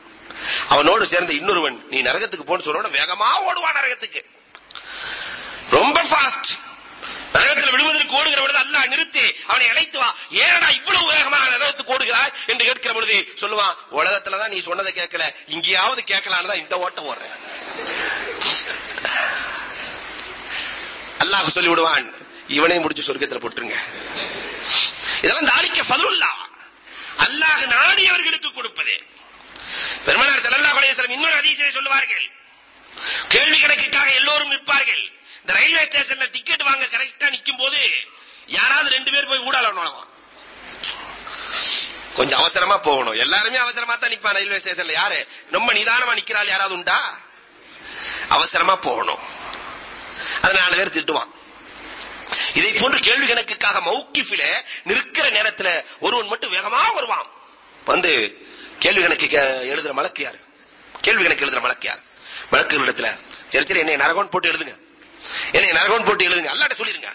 அவனோடு சேர்ந்த இன்னொருவன் நீ நரகத்துக்கு போன்னு சொன்ன வேகமா ஓடுவான் நரகத்துக்கு. ரொம்ப ஃபாஸ்ட் நரகத்தில் விழுவதற்கு ஓடுகிற பொழுது அல்லாஹ் நிறுத்தி அவனை அழைத்து வா. ஏனடா இவ்வளவு வேகமாக நரகத்துக்கு ஓடுகிறாய் என்று கேட்கிற பொழுது சொல்லுவான் உலகத்துல தான் நீ சொன்னதை கேட்கல. இங்கேயாவது கேட்கலான்னு தான் இந்த ஓட்ட ஓடுறேன். அல்லாஹ் சொல்லி விடுவான் இவனையும் முடிச்சு சொர்க்கத்துல போட்டுருங்க. இதெல்லாம் தாலிக்க ஃபதுல்லா அல்லாஹ் நாடியவர்களுக்கு கொடுப்பது. பெருமானார் ஸல்லல்லாஹு அலைஹி வஸல்லம் இன்னொரு ஹதீஸிலே சொல்லுவார்கள். கேள்வி கணக்குக்காக எல்லோரும் நிற்பார்கள். இந்த ரயில்வே ஸ்டேஷன்ல டிக்கெட் வாங்க கரெக்டா நிக்கும் போது யாராவது ரெண்டு பேர் போய் ஊடால நுழைவான் கொஞ்சம் அவசரமா போகணும். எல்லாருமே அவசரமா தான் நிப்பான் ரயில்வே ஸ்டேஷன்ல. யாரு? ரொம்ப நிதானமா நிக்கிறாள் யாராவது உண்டா? அவசரமா போகணும். அது நாலு பேர் திட்டுவான். இதை போன்று கேள்வி கணக்குக்காக மௌக்கிஃபில நிற்கிற நேரத்துல ஒருவன் மட்டும் வேகமா வருவான். வந்து கேள்வி கணக்கு எழுதுற மலக்கு யாரு? கேள்வி கணக்கு எழுதுற மலக்கு யார்? மலக்கு இடத்துல சரி சரி என்னை நரகோன் போட்டு எழுதுங்க. என்னை நரகோன் போட்டு எழுதுங்க. அல்லாட்ட சொல்லிருங்க.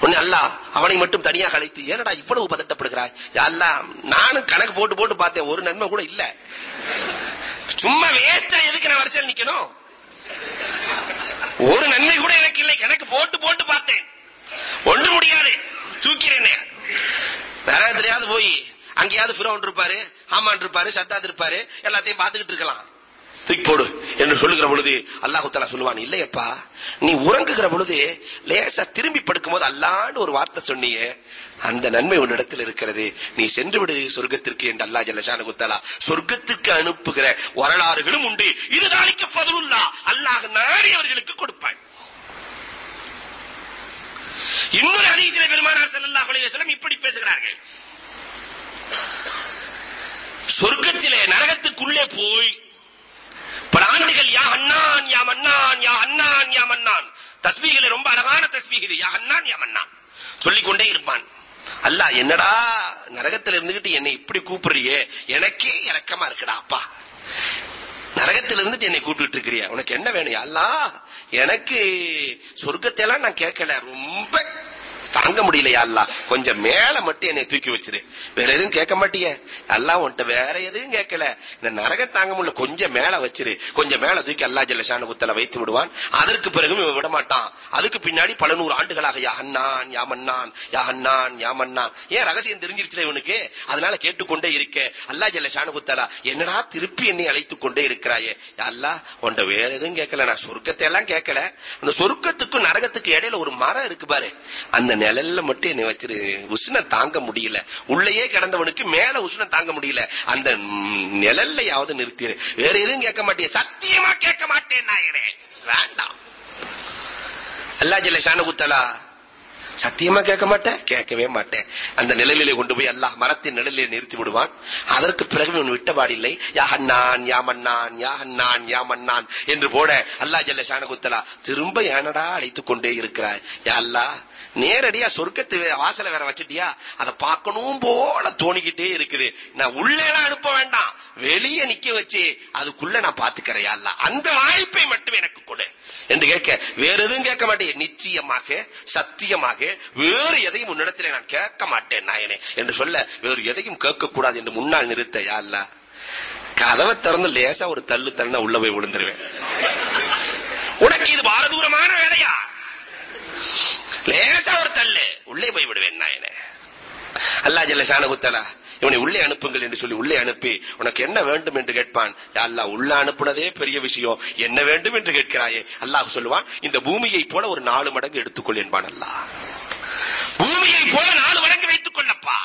உன்னை அல்லாஹ் அவனை மட்டும் தனியாக அழைத்து ஏனடா இவ்வளவு பதட்டப்படுகிறாய்? யா அல்லாஹ் நானும் கணக்கு போட்டு போட்டு பார்த்தேன். ஒரு நன்மை கூட இல்ல. சும்மா வேஸ்டா எதுக்கு நான் வரிசையில் நிக்கணும்? ஒரு நன்மை கூட எனக்கு இல்லை. கணக்கு போட்டு போட்டு பார்த்தேன். ஒன்று முடியாது. தூக்கிறேன் நரகத்திலேயாவது போய் அங்கேயாவது ஃபிரௌன் இருப்பாரு ஆமான் இருப்பாரு சத்தாத் இருப்பாரு எல்லாத்தையும் பார்த்துக்கிட்டு இருக்கலாம். தூக்கி போடு என்று சொல்லுகிற பொழுது அல்லாஹு தஆலா சொல்லுவான் இல்லையப்பா நீ உறங்குகிற பொழுது லேசா திரும்பி படுக்கும் போது அல்லான்னு ஒரு வார்த்தை சொன்னியே அந்த நன்மை உன்னிடத்தில் இருக்கிறது. நீ சென்று விடு சொர்க்கத்திற்கு என்று அல்லாஹ் ஜல்லஷானு தஆலா சொர்க்கத்துக்கு அனுப்புகிற வரலாறுகளும் உண்டு. இது நாளைக்கு ஃபதுலுல்லா அல்லாஹ் நாடியவர்களுக்கு கொடுப்பான். இன்னொரு ஹதீஸிலே பெருமானார் ஸல்லல்லாஹு அலைஹி வஸல்லம் இப்படி பேசுகிறார்கள். சொர்க்கத்திலே நரகத்துக்குள்ளே போய் ஆண்டுகள் யா அண்ணான் யா மன்னான் யா அண்ணான் யா மன்னான் தஸ்பீகிலே ரொம்ப அழகான தஸ்பீக் இது. யா அண்ணான் யா மன்னான் சொல்லிக்கொண்டே இருப்பான். அல்லாஹ் என்னடா நரகத்துல இருந்துகிட்டு என்னை இப்படி கூப்பிடுறியே? எனக்கே இறக்கமா இருக்குடா அப்பா. நரகத்துல இருந்துட்டு என்னை கூப்பிட்டு இருக்கிறியா? உனக்கு என்ன வேணும்? யா அல்லாஹ் எனக்கு சொர்க்கத்தை எல்லாம் நான் கேட்கல. ரொம்ப தாங்க முடியலையா அல்லா கொஞ்சம் மேல மட்டும் என்னை தூக்கி வச்சிரு. வேற எதுவும் கேட்க மாட்டிய? அல்லா உன்கிட்ட வேற எதுவும் கேட்கல. இந்த நரகம் தாங்க முடியல. கொஞ்சம் மேல வச்சிரு. கொஞ்சம் மேல தூக்கி அல்லா ஜல்லஷான குத்தல வைத்து விடுவான். அதற்கு பிறகும் இவன் விட மாட்டான். அதுக்கு பின்னாடி பல நூறு ஆண்டுகளாக யா அண்ணான் யா மன்னான் யா அண்ணான் யா மன்னான். ஏன் ரகசியம் தெரிஞ்சிருச்சு இவனுக்கு? அதனால கேட்டுக்கொண்டே இருக்க. அல்லா ஜல்லஷான குத்தலா என்னடா திருப்பி என்னை அழைத்துக் கொண்டே இருக்கிறாயே அல்லா உன்கிட்ட வேற எதுவும் கேட்கல. நான் சொர்க்கத்தை எல்லாம் கேட்கல. அந்த சொர்க்கத்துக்கும் நரகத்துக்கு இடையில ஒரு மரம் இருக்கு பாரு. அந்த நிழல்ல மட்டும் என்னை வச்சிரு. உஷ்ணம் தாங்க முடியல. உள்ளேயே கிடந்தவனுக்கு மேல உஷ்ணம் தாங்க முடியல. அந்த நிழல்லையாவது நிறுத்திடு வேற எதுவும் கேட்க மாட்டேன் சத்தியமா கேட்க மாட்டேன் நாயனே. வேண்டாம். அல்லா ஜல்ல ஷானகுத்தலா சத்தியமா கேட்க மாட்டேன்? கேட்கவே மாட்டேன். அந்த நிழலிலே கொண்டு போய் அல்லாஹ் மரத்தின் நிழலிலே நிறுத்தி விடுவான். அதற்கு பிறகு இவன் விட்டபாடில்லை யா ஹன்னான் யா மன்னான் யா ஹன்னான் யா மன்னான் என்று போட அல்லாஹ் ஜல்ல குத்தலா திரும்ப ஏனடா அழைத்துக் கொண்டே இருக்கிறாய். யா அல்லாஹ் நேரடியா சொர்க்கத்து வாசல வாசலை வேற வச்சிட்டியா? அதை பார்க்கணும் போல தோணிக்கிட்டே இருக்குது. நான் உள்ளே எல்லாம் அனுப்ப வேண்டாம். வெளியே நிக்க வச்சு அதுக்குள்ள நான் பாத்துக்கிறையா அந்த வாய்ப்பை மட்டும் எனக்கு கொடு. என்று கேட்க வேற எதுவும் கேட்க மாட்டேன். நிச்சயமாக சத்தியமாக வேறு எதையும் உன்னிடத்திலே நான் கேட்க மாட்டேன் நாயனே. என்று சொல்ல வேறு எதையும் கேட்க கூடாது என்று முன்னால் நிறுத்த யா அல்லாஹ். கதவை திறந்து லேசா ஒரு தள்ளு தள்ளினா உள்ள போய் விழுந்துருவேன். உனக்கு இது பாரதூரமான வேலையா? லேசா உள்ளே போய் விடுவேன் நாயனே. அல்லாஹ் ஜல்ல ஷானகுத்தலா இவனை உள்ளே அனுப்புங்கள் என்று சொல்லி உள்ளே அனுப்பி உனக்கு என்ன வேண்டும் என்று கேட்பான்? அல்லாஹ் உள்ள அனுப்புனதே பெரிய விஷயம். என்ன வேண்டும் என்று கேட்கிறாயே? அல்லாஹ் சொல்லுவான் இந்த பூமியை போல ஒரு நாலு மடங்கு எடுத்துக்கொள் என்பான் அல்லாஹ். பூமியை போல நாலு மடங்கு வைத்துக் கொள்ளப்பா.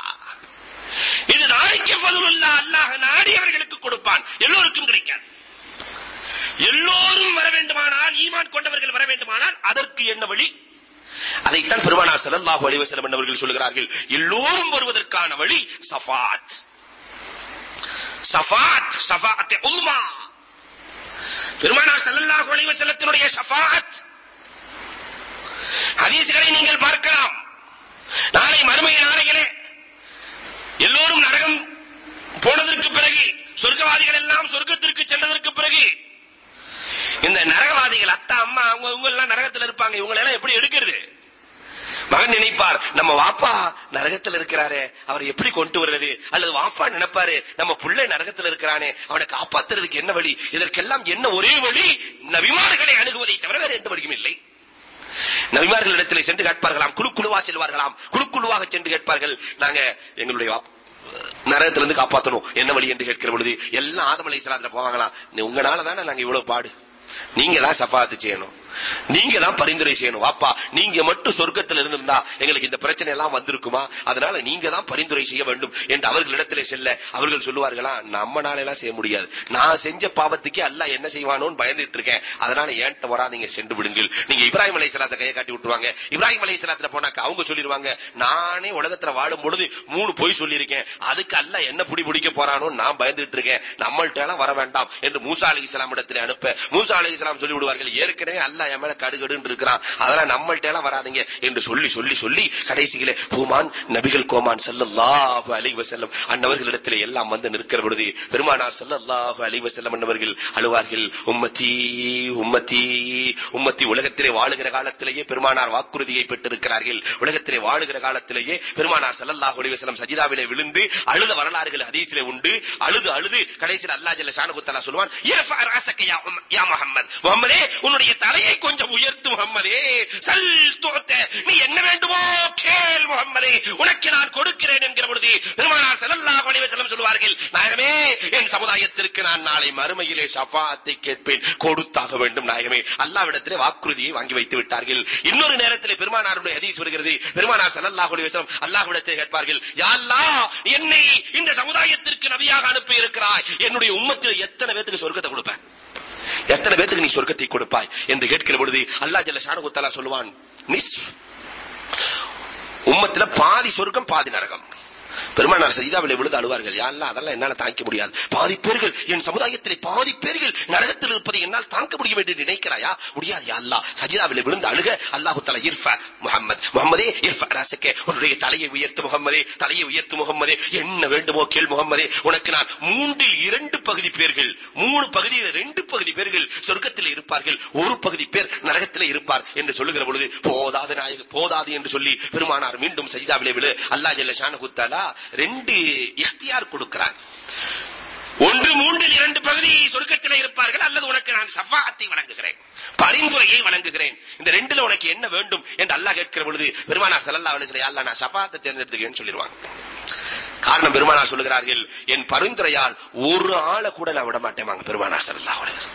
இது நாளைக்கு ஃபதுலுல்லா அல்லாஹ் நாடியவர்களுக்கு கொடுப்பான். எல்லோருக்கும் கிடைக்காது. எல்லோரும் வர வேண்டுமானால் ஈமான் கொண்டவர்கள் வர வேண்டுமானால் அதற்கு என்ன வழி? அதைத்தான் பெருமானார் செல்லல்லாஹு அலைஹி வஸல்லம் சொல்கிறார்கள் எல்லோரும் வருவதற்கான வழி சஃபாத். சஃபாத் சஃபாத் உல்மா பெருமானார் செல்லல்லாஹு அலைஹி வஸல்லத்தினுடைய ஹதீஸ்களை நீங்கள் பார்க்கலாம். நாளை மறுமை நாளையிலே எல்லோரும் நரகம் போனதற்கு பிறகு சொர்க்கவாதிகள் எல்லாம் சொர்க்கத்திற்கு சென்றதற்கு பிறகு இந்த நரகவாதிகள் அத்தா அம்மா அவங்க இவங்க எல்லாம் நரகத்துல இருப்பாங்க. இவங்க எல்லாம் எப்படி எடுக்கிறது? மகன் நினைப்பார் நம்ம வாப்பா நரகத்துல இருக்கிறாரே அவரை எப்படி கொண்டு வர்றது அல்லது வாப்பா நினைப்பாரு நம்ம புள்ளை நரகத்தில் இருக்கிறானே அவனை காப்பாத்துறதுக்கு என்ன வழி? இதற்கெல்லாம் என்ன ஒரே வழி? நபிமார்களை அணுகுவதை தவிர வேற எந்த வழியும் இல்லை. நபிமார்களிடத்தில் சென்று கேட்பார்களாம் குழு குழுவா செல்வார்களாம். குழு குழுவாக சென்று கேட்பார்கள் நாங்க எங்களுடைய நரகத்திலிருந்து நரகத்துல இருந்து காப்பாத்தணும் என்ன வழி என்று கேட்கிற பொழுது எல்லாம் ஆதமலை சலாத்துல போவாங்களாம். நீ உங்களால தானே நாங்க இவ்வளவு பாடு. நீங்க தான் சஃபாத்து செய்யணும். நீங்க தான் பரிந்துரை செய்யணும். வாப்பா நீங்க மட்டும் சொர்க்கத்தில் இருந்திருந்தா எங்களுக்கு இந்த பிரச்சனை எல்லாம் வந்திருக்குமா? அதனால நீங்க தான் பரிந்துரை செய்ய வேண்டும் என்று அவர்களிடத்திலே செல்ல அவர்கள் சொல்லுவார்களா? நம்மனால எல்லாம் செய்ய முடியாது. நான் செஞ்ச பாவத்துக்கே அல்ல என்ன செய்வானோன்னு பயந்துட்டு இருக்கேன். அதனால ஏன்ட்ட வராதீங்க சென்று விடுங்கள். நீங்க இப்ராஹிம் அலைஹிஸ்ஸலாத்தை கையை காட்டி விட்டுருவாங்க. இப்ராஹிம் அலைஹிஸ்ஸலாத்துல போனாக்க அவங்க சொல்லிடுவாங்க நானே உலகத்துல வாழும் பொழுது மூணு போய் சொல்லியிருக்கேன். அதுக்கு அல்ல என்ன புடி பிடிக்க போறானோ நான் பயந்துட்டு இருக்கேன். நம்மள்ட்ட எல்லாம் வர வேண்டாம் என்று மூசா அலி இஸ்லாம் இடத்திலே அனுப்ப மூசா அலைஹிஸ்ஸலாம் சொல்லி விடுவார்கள் ஏற்கனவே அல்லாஹ் என் மேல கடுகடுன்னு இருக்கிறான். அதெல்லாம் நம்மள்ட்ட எல்லாம் வராதீங்க. என்று சொல்லி சொல்லி சொல்லி கடைசியிலே பூமான் நபிகள் கோமான் சல்லல்லாஹு அலைஹி வஸல்லம் அன்னவர்களிடத்தில் எல்லாம் வந்து நிற்கிற பொழுது பெருமானார் சல்லல்லாஹு அலைஹி வஸல்லம் அன்னவர்கள் அழுவார்கள் உம்மத்தி உம்மத்தி உம்மத்தி உலகத்திலே வாழுகிற காலத்திலேயே பெருமானார் வாக்குறுதியை பெற்றிருக்கிறார்கள். உலகத்திலே வாழுகிற காலத்திலேயே பெருமானார் சல்லல்லாஹு அலைஹி வஸல்லம் சஜிதாவிலே விழுந்து அழுத வரலாறுகள் ஹதீஸிலே உண்டு. அழுது அழுது கடைசியில் அல்லாஹ் ஜல்ல ஷானஹு தஆலா சொல்வான் யா உம்- யா முஹம்மத் உன்னுடைய தலையை கொஞ்சம் உயர்த்து முஹம்மதே சல் துஅத்த நீ என்ன வேண்டுமோ கேள் முஹம்மதே உனக்கு நான் கொடுக்கிறேன் என்கிற பொழுது பெருமானார் ஸல்லல்லாஹு அலைஹி வஸல்லம் சொல்வார்கள் நாயகமே என் சமுதாயத்திற்கு நான் நாளை மறுமையிலே ஷஃபாஅத்தை கேட்பேன். கொடுத்தாக வேண்டும் நாயகமே. அல்லாஹ்விடத்திலே வாக்குறுதியை வாங்கி வைத்து விட்டார்கள். இன்னொரு நேரத்தில் பெருமானாருடைய ஹதீஸ் வருகிறது. பெருமானார் ஸல்லல்லாஹு அலைஹி வஸல்லம் அல்லாஹ்விடத்திலே கேட்பார்கள் யா அல்லாஹ் என்னை இந்த சமுதாயத்திற்கு நபியாக அனுப்பி இருக்கிறாய் என்னுடைய உம்மத்தில் எத்தனை பேத்துக்கு சொர்க்கத்தை கொடுப்பேன்? எத்தனை பேத்துக்கு நீ சொர்க்கத்தை கொடுப்பாய் என்று கேட்கிற பொழுது அல்லாஹ் ஜல்ல ஷானஹு சொல்லுவான் நிஸ் உம்மத்துல பாதி சொர்க்கம் பாதி நரகம். பெருமானார் சஜிதாவிலே விழுது அழுவார்கள். யாரெல்லாம் அதெல்லாம் என்னால தாங்கிக்க முடியாது. பாதி பேர்கள் என் சமுதாயத்திலே பாதி பேர்கள் நரகத்தில் இருப்பதை என்னால் தாங்க முடியும் என்று நினைக்கிறாயா? முடியாது யா சஜிதாவிலே விழுந்து அழுக அல்லாஹு தஆலா இர்ஃப முகமது முகமதே இர்ஃப ராசக்கே. உன்னுடைய தலையை உயர்த்து முஹம்மதே தலையை உயர்த்து முஹம்மதே. என்ன வேண்டுமோ கேள் முஹம்மதே. உனக்கு நான் மூன்றில் இரண்டு பகுதி பேர்கள் மூணு பகுதியில் ரெண்டு பகுதி பேர்கள் சொர்க்கத்தில் இருப்பார்கள். ஒரு பகுதி பேர் நரகத்தில் இருப்பார் என்று சொல்லுகிற பொழுது போதாது நாயக போதாது என்று சொல்லி பெருமானார் மீண்டும் சஜிதாவிலே விழு. அல்லாஹ் ஜல்ல ஷானகுத்தாலா ரெண்டு இஃப்தியார் கொடுக்கிறான் ஒன்று மூன்றில் இரண்டு பகுதி சொர்க்கத்தில் இருப்பார்கள். அல்லது உனக்கு நான் ஷஃபாஅத்தை வழங்குகிறேன். பரிந்துரையை வழங்குகிறேன். இந்த ரெண்டுல உனக்கு என்ன வேண்டும் என்று அல்லாஹ் கேட்கிற பொழுது பெருமானார் ஸல்லல்லாஹு அலைஹி வஸல்லம் நான் ஷஃபாஅத்தை தேர்ந்தெடுத்துக்கேன்னு சொல்லிடுவாங்க. காரணம் பெருமானார் சொல்லுகிறார்கள் என் பரிந்துரையால் ஒரு ஆளை கூட நான் விட மாட்டேன். வாங்க பெருமானார் ஸல்லல்லாஹு அலைஹி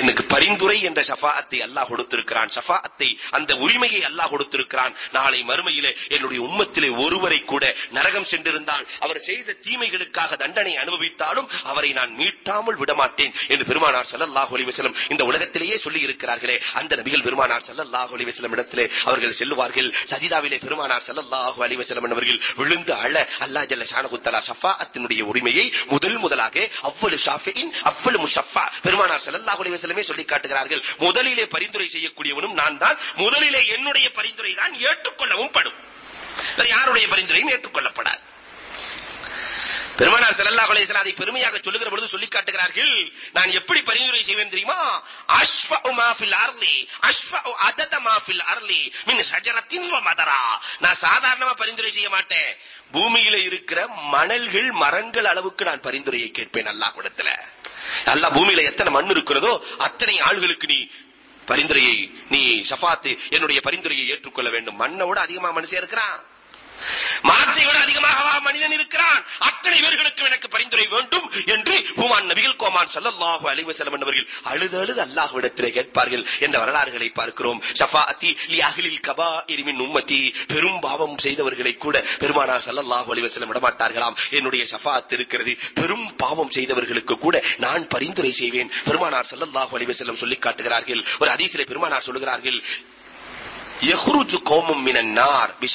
எனக்கு பரிந்துரை என்ற ஷஃபாஅத்தை அல்லாஹ் கொடுத்திருக்கிறான். ஷஃபாஅத்தை அந்த உரிமையை அல்லாஹ் கொடுத்திருக்கிறான். நாளை மறுமையிலே என்னுடைய உம்மத்திலே ஒருவரை கூட நரகம் சென்றிருந்தால் அவர் செய்த தீமைகளுக்காக தண்டனை அனுபவித்தாலும் அவரை நான் மீட்டாமல் விடமாட்டேன் என்று பெருமானார் ஸல்லல்லாஹு அலைஹி வஸல்லம் இந்த உலகத்திலேயே சொல்லி இருக்கிறார்களே. அந்த நபிகள் பெருமானார் ஸல்லல்லாஹு அலைஹி வஸல்லம் இடத்திலே அவர்கள் செல்லுவார்கள். சஜிதாவிலே பெருமானார் ஸல்லல்லாஹு அலைஹி வஸல்லம் அவர்கள் விழுந்து அழ அல்லாஹ் ஜல்ல சுபஹானகுத்தலா ஷஃபாஅத்தினுடைய உரிமையை முதல் முதலாக அவ்வளவு ஷாஃபியின் அவ்வளவு முஷஃபா பெருமானார் ஸல்லல்லாஹு அலைஹி வஸல்லமே சொல்லி காட்டுகிறார்கள். முதலிலே பரிந்துரை செய்யக்கூடியவனும் நான் தான். முதலிலே என்னுடைய பரிந்துரை தான் ஏற்றுக்கொள்ளவும் படும். வேற யாருடைய பரிந்துரையும் ஏற்றுக்கொள்ளப்படாது. பெருமானார் ஸல்லல்லாஹு அலைஹி வஸல்லம் அதை பெருமையாக சொல்லுகிற பொழுது சொல்லி காட்டுகிறார்கள் நான் எப்படி பரிந்துரை செய்வேன் தெரியுமா? அஷ்ஃபஉ மா ஃபில் அர்லி அஷ்ஃபஉ அதத மா ஃபில் அர்லி மின் ஷஜரத்தின் வ மதரா. நான் சாதாரணமா பரிந்துரை செய்ய மாட்டேன். பூமியில இருக்கிற மணல்கள் மரங்கள் அளவுக்கு நான் பரிந்துரையை கேட்பேன் அல்லாஹ் இடத்துல அல்லாஹ் பூமியில எத்தனை மண் இருக்கிறதோ அத்தனை ஆள்களுக்கு நீ பரிந்துரையை நீ ஷஃபாத்து என்னுடைய பரிந்துரையை ஏற்றுக்கொள்ள வேண்டும். மண்ணை விட அதிகமா மனுஷன் இருக்கிறான். மரத்தை விட அதிகமாகவா மனிதன் இருக்கிறான். அத்தனை பேர்களுக்கும் எனக்கு பரிந்துரை வேண்டும் என்று ஹுமான் நபிகள் கோமான் ஸல்லல்லாஹு அலைஹி வஸல்லம் என்பவர்கள் அழுது அழுது அல்லாஹ்விடத்திலே கேட்பார்கள் என்ற வரலாறுகளை பார்க்கிறோம். ஷஃபாஅத்தி லி அஹ்லில் கபாயிர் மின் பெரும் பாவம் செய்தவர்களை கூட பெருமானார் ஸல்லல்லாஹு அலைஹி வஸல்லம் விடமாட்டார்களாம். என்னுடைய ஷஃபாஅத் இருக்கிறது. பெரும் பாவம் செய்தவர்களுக்கு கூட நான் பரிந்துரை செய்வேன். பெருமானார் ஸல்லல்லாஹு அலைஹி வஸல்லம் சொல்லி காட்டுகிறார்கள். ஒரு ஹதீஸிலே பெருமானார் சொல்லுகிறார்கள் எஹ்ருஜு கோமும் மினன் நார் பி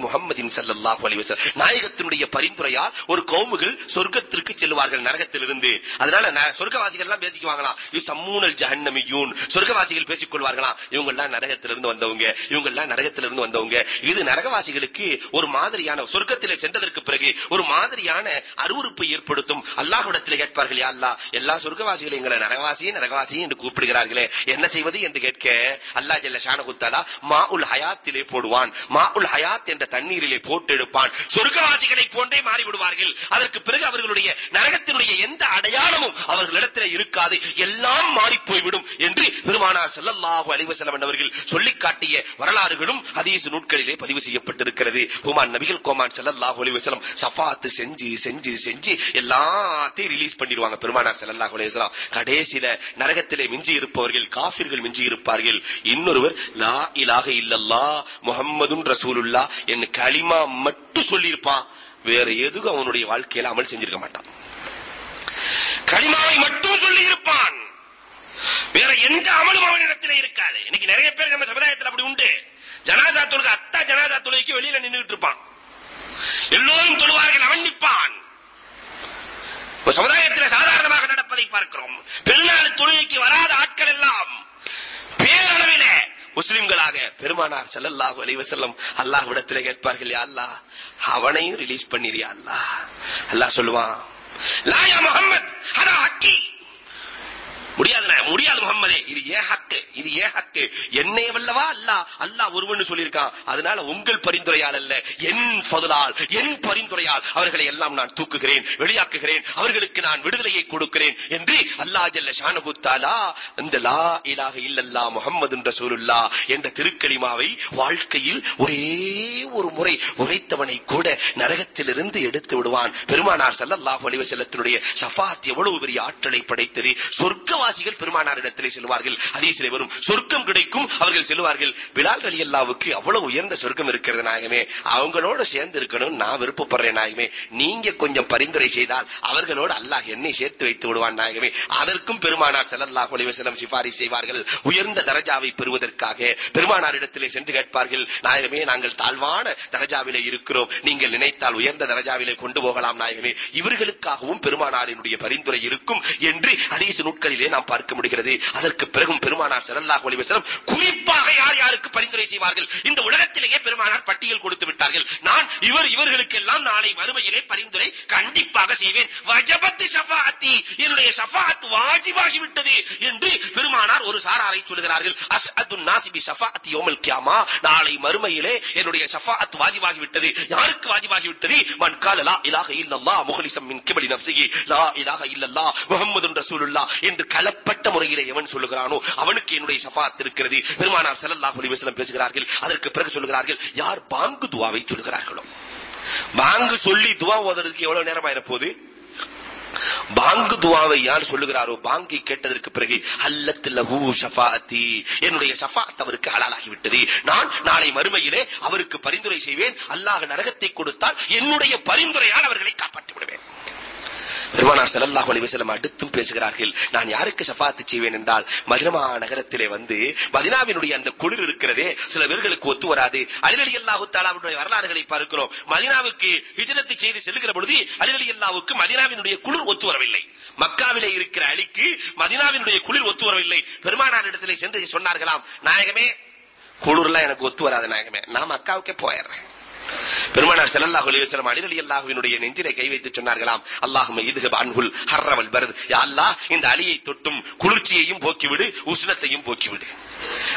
முஹம்மதின் ஸல்லல்லாஹு அலைஹி நாயகத்தினுடைய பரிந்துரையால் ஒரு கவுமுகள் சொர்க்கத்திற்கு செல்வார்கள் நரகத்திலிருந்து. அதனால சொர்க்கவாசிகள் எல்லாம் பேசிக்குவாங்களாம். யுசம்மூனல் ஜஹன்னமியூன். சொர்க்கவாசிகள் பேசிக் கொள்வார்களாம் இவங்க எல்லாம் நரகத்திலிருந்து வந்தவங்க. இவங்க எல்லாம் நரகத்திலிருந்து வந்தவங்க. இது நரகவாசிகளுக்கு ஒரு மாதிரியான சொர்க்கத்திலே சென்றதற்கு பிறகு ஒரு மாதிரியான அருவறுப்பை ஏற்படுத்தும். அல்லாஹ்விடத்தில் கேட்பார்கள் யா அல்லாஹ் எல்லா சொர்க்கவாசிகளும் எங்களை நரகவாசியும் நரகவாசியும் என்று கூப்பிடுகிறார்களே. என்ன செய்வது? என்று கேட்க அல்லாஹ் ஜல்ல ஷானகுத்தாலா மா மா மாஉல் ஹயாத்திலே போடுவான். மாஉல் ஹயாத் என்ற தண்ணீரிலே போட்டு எடுப்பான் சொர்க்கவாசிகளை போன்றே மாறிவிடுவார்கள். அதற்கு பிறகு அவர்களுடைய நரகத்தினுடைய எந்த அடையாளமும் அவர்களிடத்தில் இருக்காது. எல்லாம் மாறி போய்விடும் என்று பெருமானார் ஸல்லல்லாஹு அலைஹி வஸல்லம் அவர்கள் சொல்லி காட்டிய வரலாறுகளும் அதீசு நூட்களிலே பதிவு செய்யப்பட்டிருக்கிறது. ஹுமான் நபிகள் கோமான் ஸல்லல்லாஹு அலைஹி வஸல்லம் ஷஃபாத் செஞ்சு செஞ்சு செஞ்சு எல்லாத்தையும் ரிலீஸ் பண்ணிடுவாங்க பெருமானார் ஸல்லல்லாஹு அலைஹி வஸல்லம். கடைசியில நரகத்திலே மிஞ்சி இருப்பவர்கள் காஃபிர்கள் மிஞ்சி இருப்பார்கள் இன்னொருவர் லா இலாக இல்லல்லா முஹம்மதுன் ரசூலுல்லா என்ன களிமா மட்டும் சொல்லியிருப்பான் வேற எதுவும் அவனுடைய வாழ்க்கையில அமல் செஞ்சிருக்க மாட்டான். களிமாவை மட்டும் சொல்லி இருப்பான் வேற எந்த அமலும் அவனிடத்தில் இருக்காது. இன்னைக்கு நிறைய பேர் நம்ம சமுதாயத்தில் அப்படி உண்டு. ஜனாசா தொழுக அத்தா ஜனாசா தொழுகைக்கு வெளியில நின்றுட்டு இருப்பான். எல்லோரும் தொழுவார்கள் அவன் நிற்பான். சமுதாயத்தில் சாதாரணமாக நடப்பதை பார்க்கிறோம். பெருநாள் தொழுகைக்கு வராத ஆட்கள் எல்லாம் பேரளவில முஸ்லிம்களாக பெருமானார் ஸல்லல்லாஹு அலைஹி அல்லாஹ் அல்லாஹ்விடத்திலே கேட்பார்கள் யா அல்லாஹ் அவனையும் ரிலீஸ் பண்ணிரியா அல்லாஹ். அல்லாஹ் சொல்லுவான் லா யா முஹம்மத் அக்கி ஹக்கி முடியாது முகம்மதே. இது ஏ ஹக்கு இது ஏ ஹக்கு. என்னை வல்லவா? அல்லா அல்லா ஒருவன் சொல்லியிருக்கான். அதனால உங்கள் பரிந்துரையால் அல்ல என் பதிலால் என் பரிந்துரையால் அவர்களை எல்லாம் நான் தூக்குகிறேன் வெளியாக்குகிறேன் அவர்களுக்கு நான் விடுதலையை கொடுக்கிறேன் என்று அல்லா ஜல்ல ஷானபுத்தாலா இந்த லா இலாக இல்லல்லா முஹம்மதுன் ரசூலுல்லாஹ் என்ற திருக்களிமாவை வாழ்க்கையில் ஒரே ஒரு முறை உரைத்தவனை கூட நரகத்திலிருந்து எடுத்து விடுவான். பெருமானார் ஸல்லல்லாஹு அலைஹி வஸல்லத்தினுடைய ஷஃபாத் எவ்வளவு பெரிய ஆற்றலை படைத்தது? சொர்க்கவா சொர்க்கவாசிகள் பெருமானாரிடத்திலே செல்வார்கள் ஹதீஸிலே வரும் சொர்க்கம் கிடைக்கும் அவர்கள் செல்வார்கள் பிலால் ரலியல்லாஹுக்கு அவ்வளவு உயர்ந்த சொர்க்கம் இருக்கிறது நாயகமே. அவங்களோட சேர்ந்து இருக்கணும் நான் விருப்பப்படுறேன் நாயகமே. நீங்க கொஞ்சம் பரிந்துரை செய்தால் அவர்களோடு அல்லாஹ் என்னை சேர்த்து வைத்து விடுவான் நாயகமே. அதற்கும் பெருமானார் ஸல்லல்லாஹு அலைஹி சிபாரிசு செய்வார்கள். உயர்ந்த தரஜாவை பெறுவதற்காக பெருமானாரிடத்திலே சென்று கேட்பார்கள் நாயகமே நாங்கள் தாழ்வான தரஜாவிலே இருக்கிறோம். நீங்கள் நினைத்தால் உயர்ந்த தரஜாவிலே கொண்டு போகலாம் நாயகமே. இவர்களுக்காகவும் பெருமானாரினுடைய பரிந்துரை இருக்கும் என்று அதீச நூட்களிலே நாம் பார்க்க முடிகிறது. அதற்கு பிறகும் பெருமானார் ஸல்லல்லாஹு அலைஹி வஸல்லம் குறிப்பாக யார் யாருக்கு பரிந்துரை செய்வார்கள்? இந்த உலகத்திலேயே பெருமானார் பட்டியல் கொடுத்து விட்டார்கள். நான் இவர் இவர்களுக்கெல்லாம் நாளை வறுமையிலே பரிந்துரை கண்டிப்பாக செய்வேன். வஜபத்து ஷஃபாஅத்தி என்னுடைய ஷஃபாஅத் வாஜிபாகி விட்டது என்று பெருமானார் ஒரு சாராரை சொல்கிறார்கள். அஸ்அதுன் நாசி பி ஷஃபாஅத்தி யௌமல் கியாமா நாளை மறுமையிலே என்னுடைய ஷஃபாஅத் வாஜிபாகி விட்டது யாருக்கு வாஜிபாகி விட்டது மன் கால லா இலாஹ இல்லல்லாஹ் முஹ்லிஸம் மின் கிபலி நஃப்ஸிஹி லா இலாஹ இல்லல்லாஹ் முஹம்மதுன் ரசூலுல்லாஹ் என்று கலப்பட்ட முறையிலே எவன் சொல்லுகிறானோ அவனுக்கு என்னுடைய ஷஃபாத் இருக்கிறது. பெருமானார் ஸல்லல்லாஹு அலைஹி வஸல்லம் பேசுகிறார்கள். அதற்கு பிறகு சொல்லுகிறார்கள் யார் பாங்கு துவாவை சொல்லுகிறார்களோ? பாங்கு சொல்லி துவா ஓதுறதுக்கு எவ்வளவு நேரம் ஆயிர பாங்கு துவாவை யார் சொல்லுகிறாரோ பாங்கி கேட்டதற்கு பிறகு அல்லத் லஹு ஷஃபாஅத்தி என்னுடைய ஷஃபாஅத் அவருக்கு ஹலாலாகி விட்டது நான் நாளை மறுமையிலே அவருக்கு பரிந்துரை செய்வேன். அல்லாஹ் நரகத்தை கொடுத்தால் என்னுடைய பரிந்துரையால் அவர்களை காப்பாற்றி விடுவேன் பெருமானார் செல்லல்லாஹ் அலைஹி அடுத்தும் பேசுகிறார்கள் நான் யாருக்கு சஃபாத்து செய்வேன் என்றால் மதினா நகரத்திலே வந்து மதினாவினுடைய அந்த குளிர் இருக்கிறதே சில பேர்களுக்கு ஒத்து வராது. அலி அல்லாஹு தாலாவுடைய வரலாறுகளை பார்க்கிறோம். மதினாவுக்கு ஹிஜ்ரத் செய்து செல்லுகிற பொழுது அலி அல்லாவுக்கு மதினாவினுடைய குளிர் ஒத்து வரவில்லை. மக்காவிலே இருக்கிற அலிக்கு மதினாவினுடைய குளிர் ஒத்து வரவில்லை. பெருமானார் இடத்திலே சென்று சொன்னார்களாம் நாயகமே குளிர்லாம் எனக்கு ஒத்து வராது நாயகமே. நான் மக்காவுக்கே போயிடுறேன். பெருமானார் செல்லல்லாஹு அலைஹி வஸல்லம் அலி ரலியல்லாஹுவினுடைய நெஞ்சிலே கை வைத்து சொன்னார்களாம். அல்லாஹும இதுஹப் அன்ஹுல் ஹர்ரவல் பர்த். யா அல்லாஹ் இந்த அலியை தொட்டும் குளிர்ச்சியையும் போக்கிவிடு உஷ்ணத்தையும் போக்கிவிடு.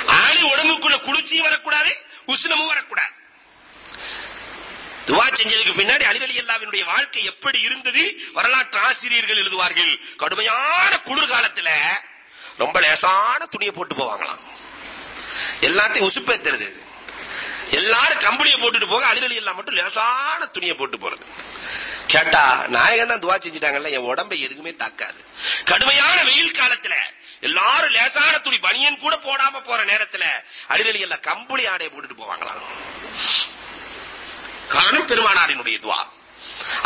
ஆளி உடம்புக்குள்ள குளிர்ச்சியும் வரக்கூடாது உஷ்ணமும் வரக்கூடாது. துவா செஞ்சதுக்கு பின்னாடி அலி அல்லாவினுடைய வாழ்க்கை எப்படி இருந்தது? வரலாற்று ஆசிரியர்கள் எழுதுவார்கள். கடுமையான குளிர்காலத்துல ரொம்ப லேசான துணியை போட்டு போவாங்களாம். எல்லாத்தையும் உசுப்பேத்துறது. எல்லாரும் கம்பளியை போட்டுட்டு போக அழுகலி எல்லாம் மட்டும் லேசான துணியை போட்டு போறது. கேட்டா நாயகன் தான் துவா செஞ்சுட்டாங்கல்ல என் உடம்பை எதுக்குமே தாக்காது. கடுமையான வெயில் காலத்துல எல்லாரும் லேசான துணி பனியன் கூட போடாம போற நேரத்துல அழுகலி எல்லாம் கம்பளி ஆடையை போட்டுட்டு போவாங்களாம். காரணம் பெருமானாரினுடைய துவா.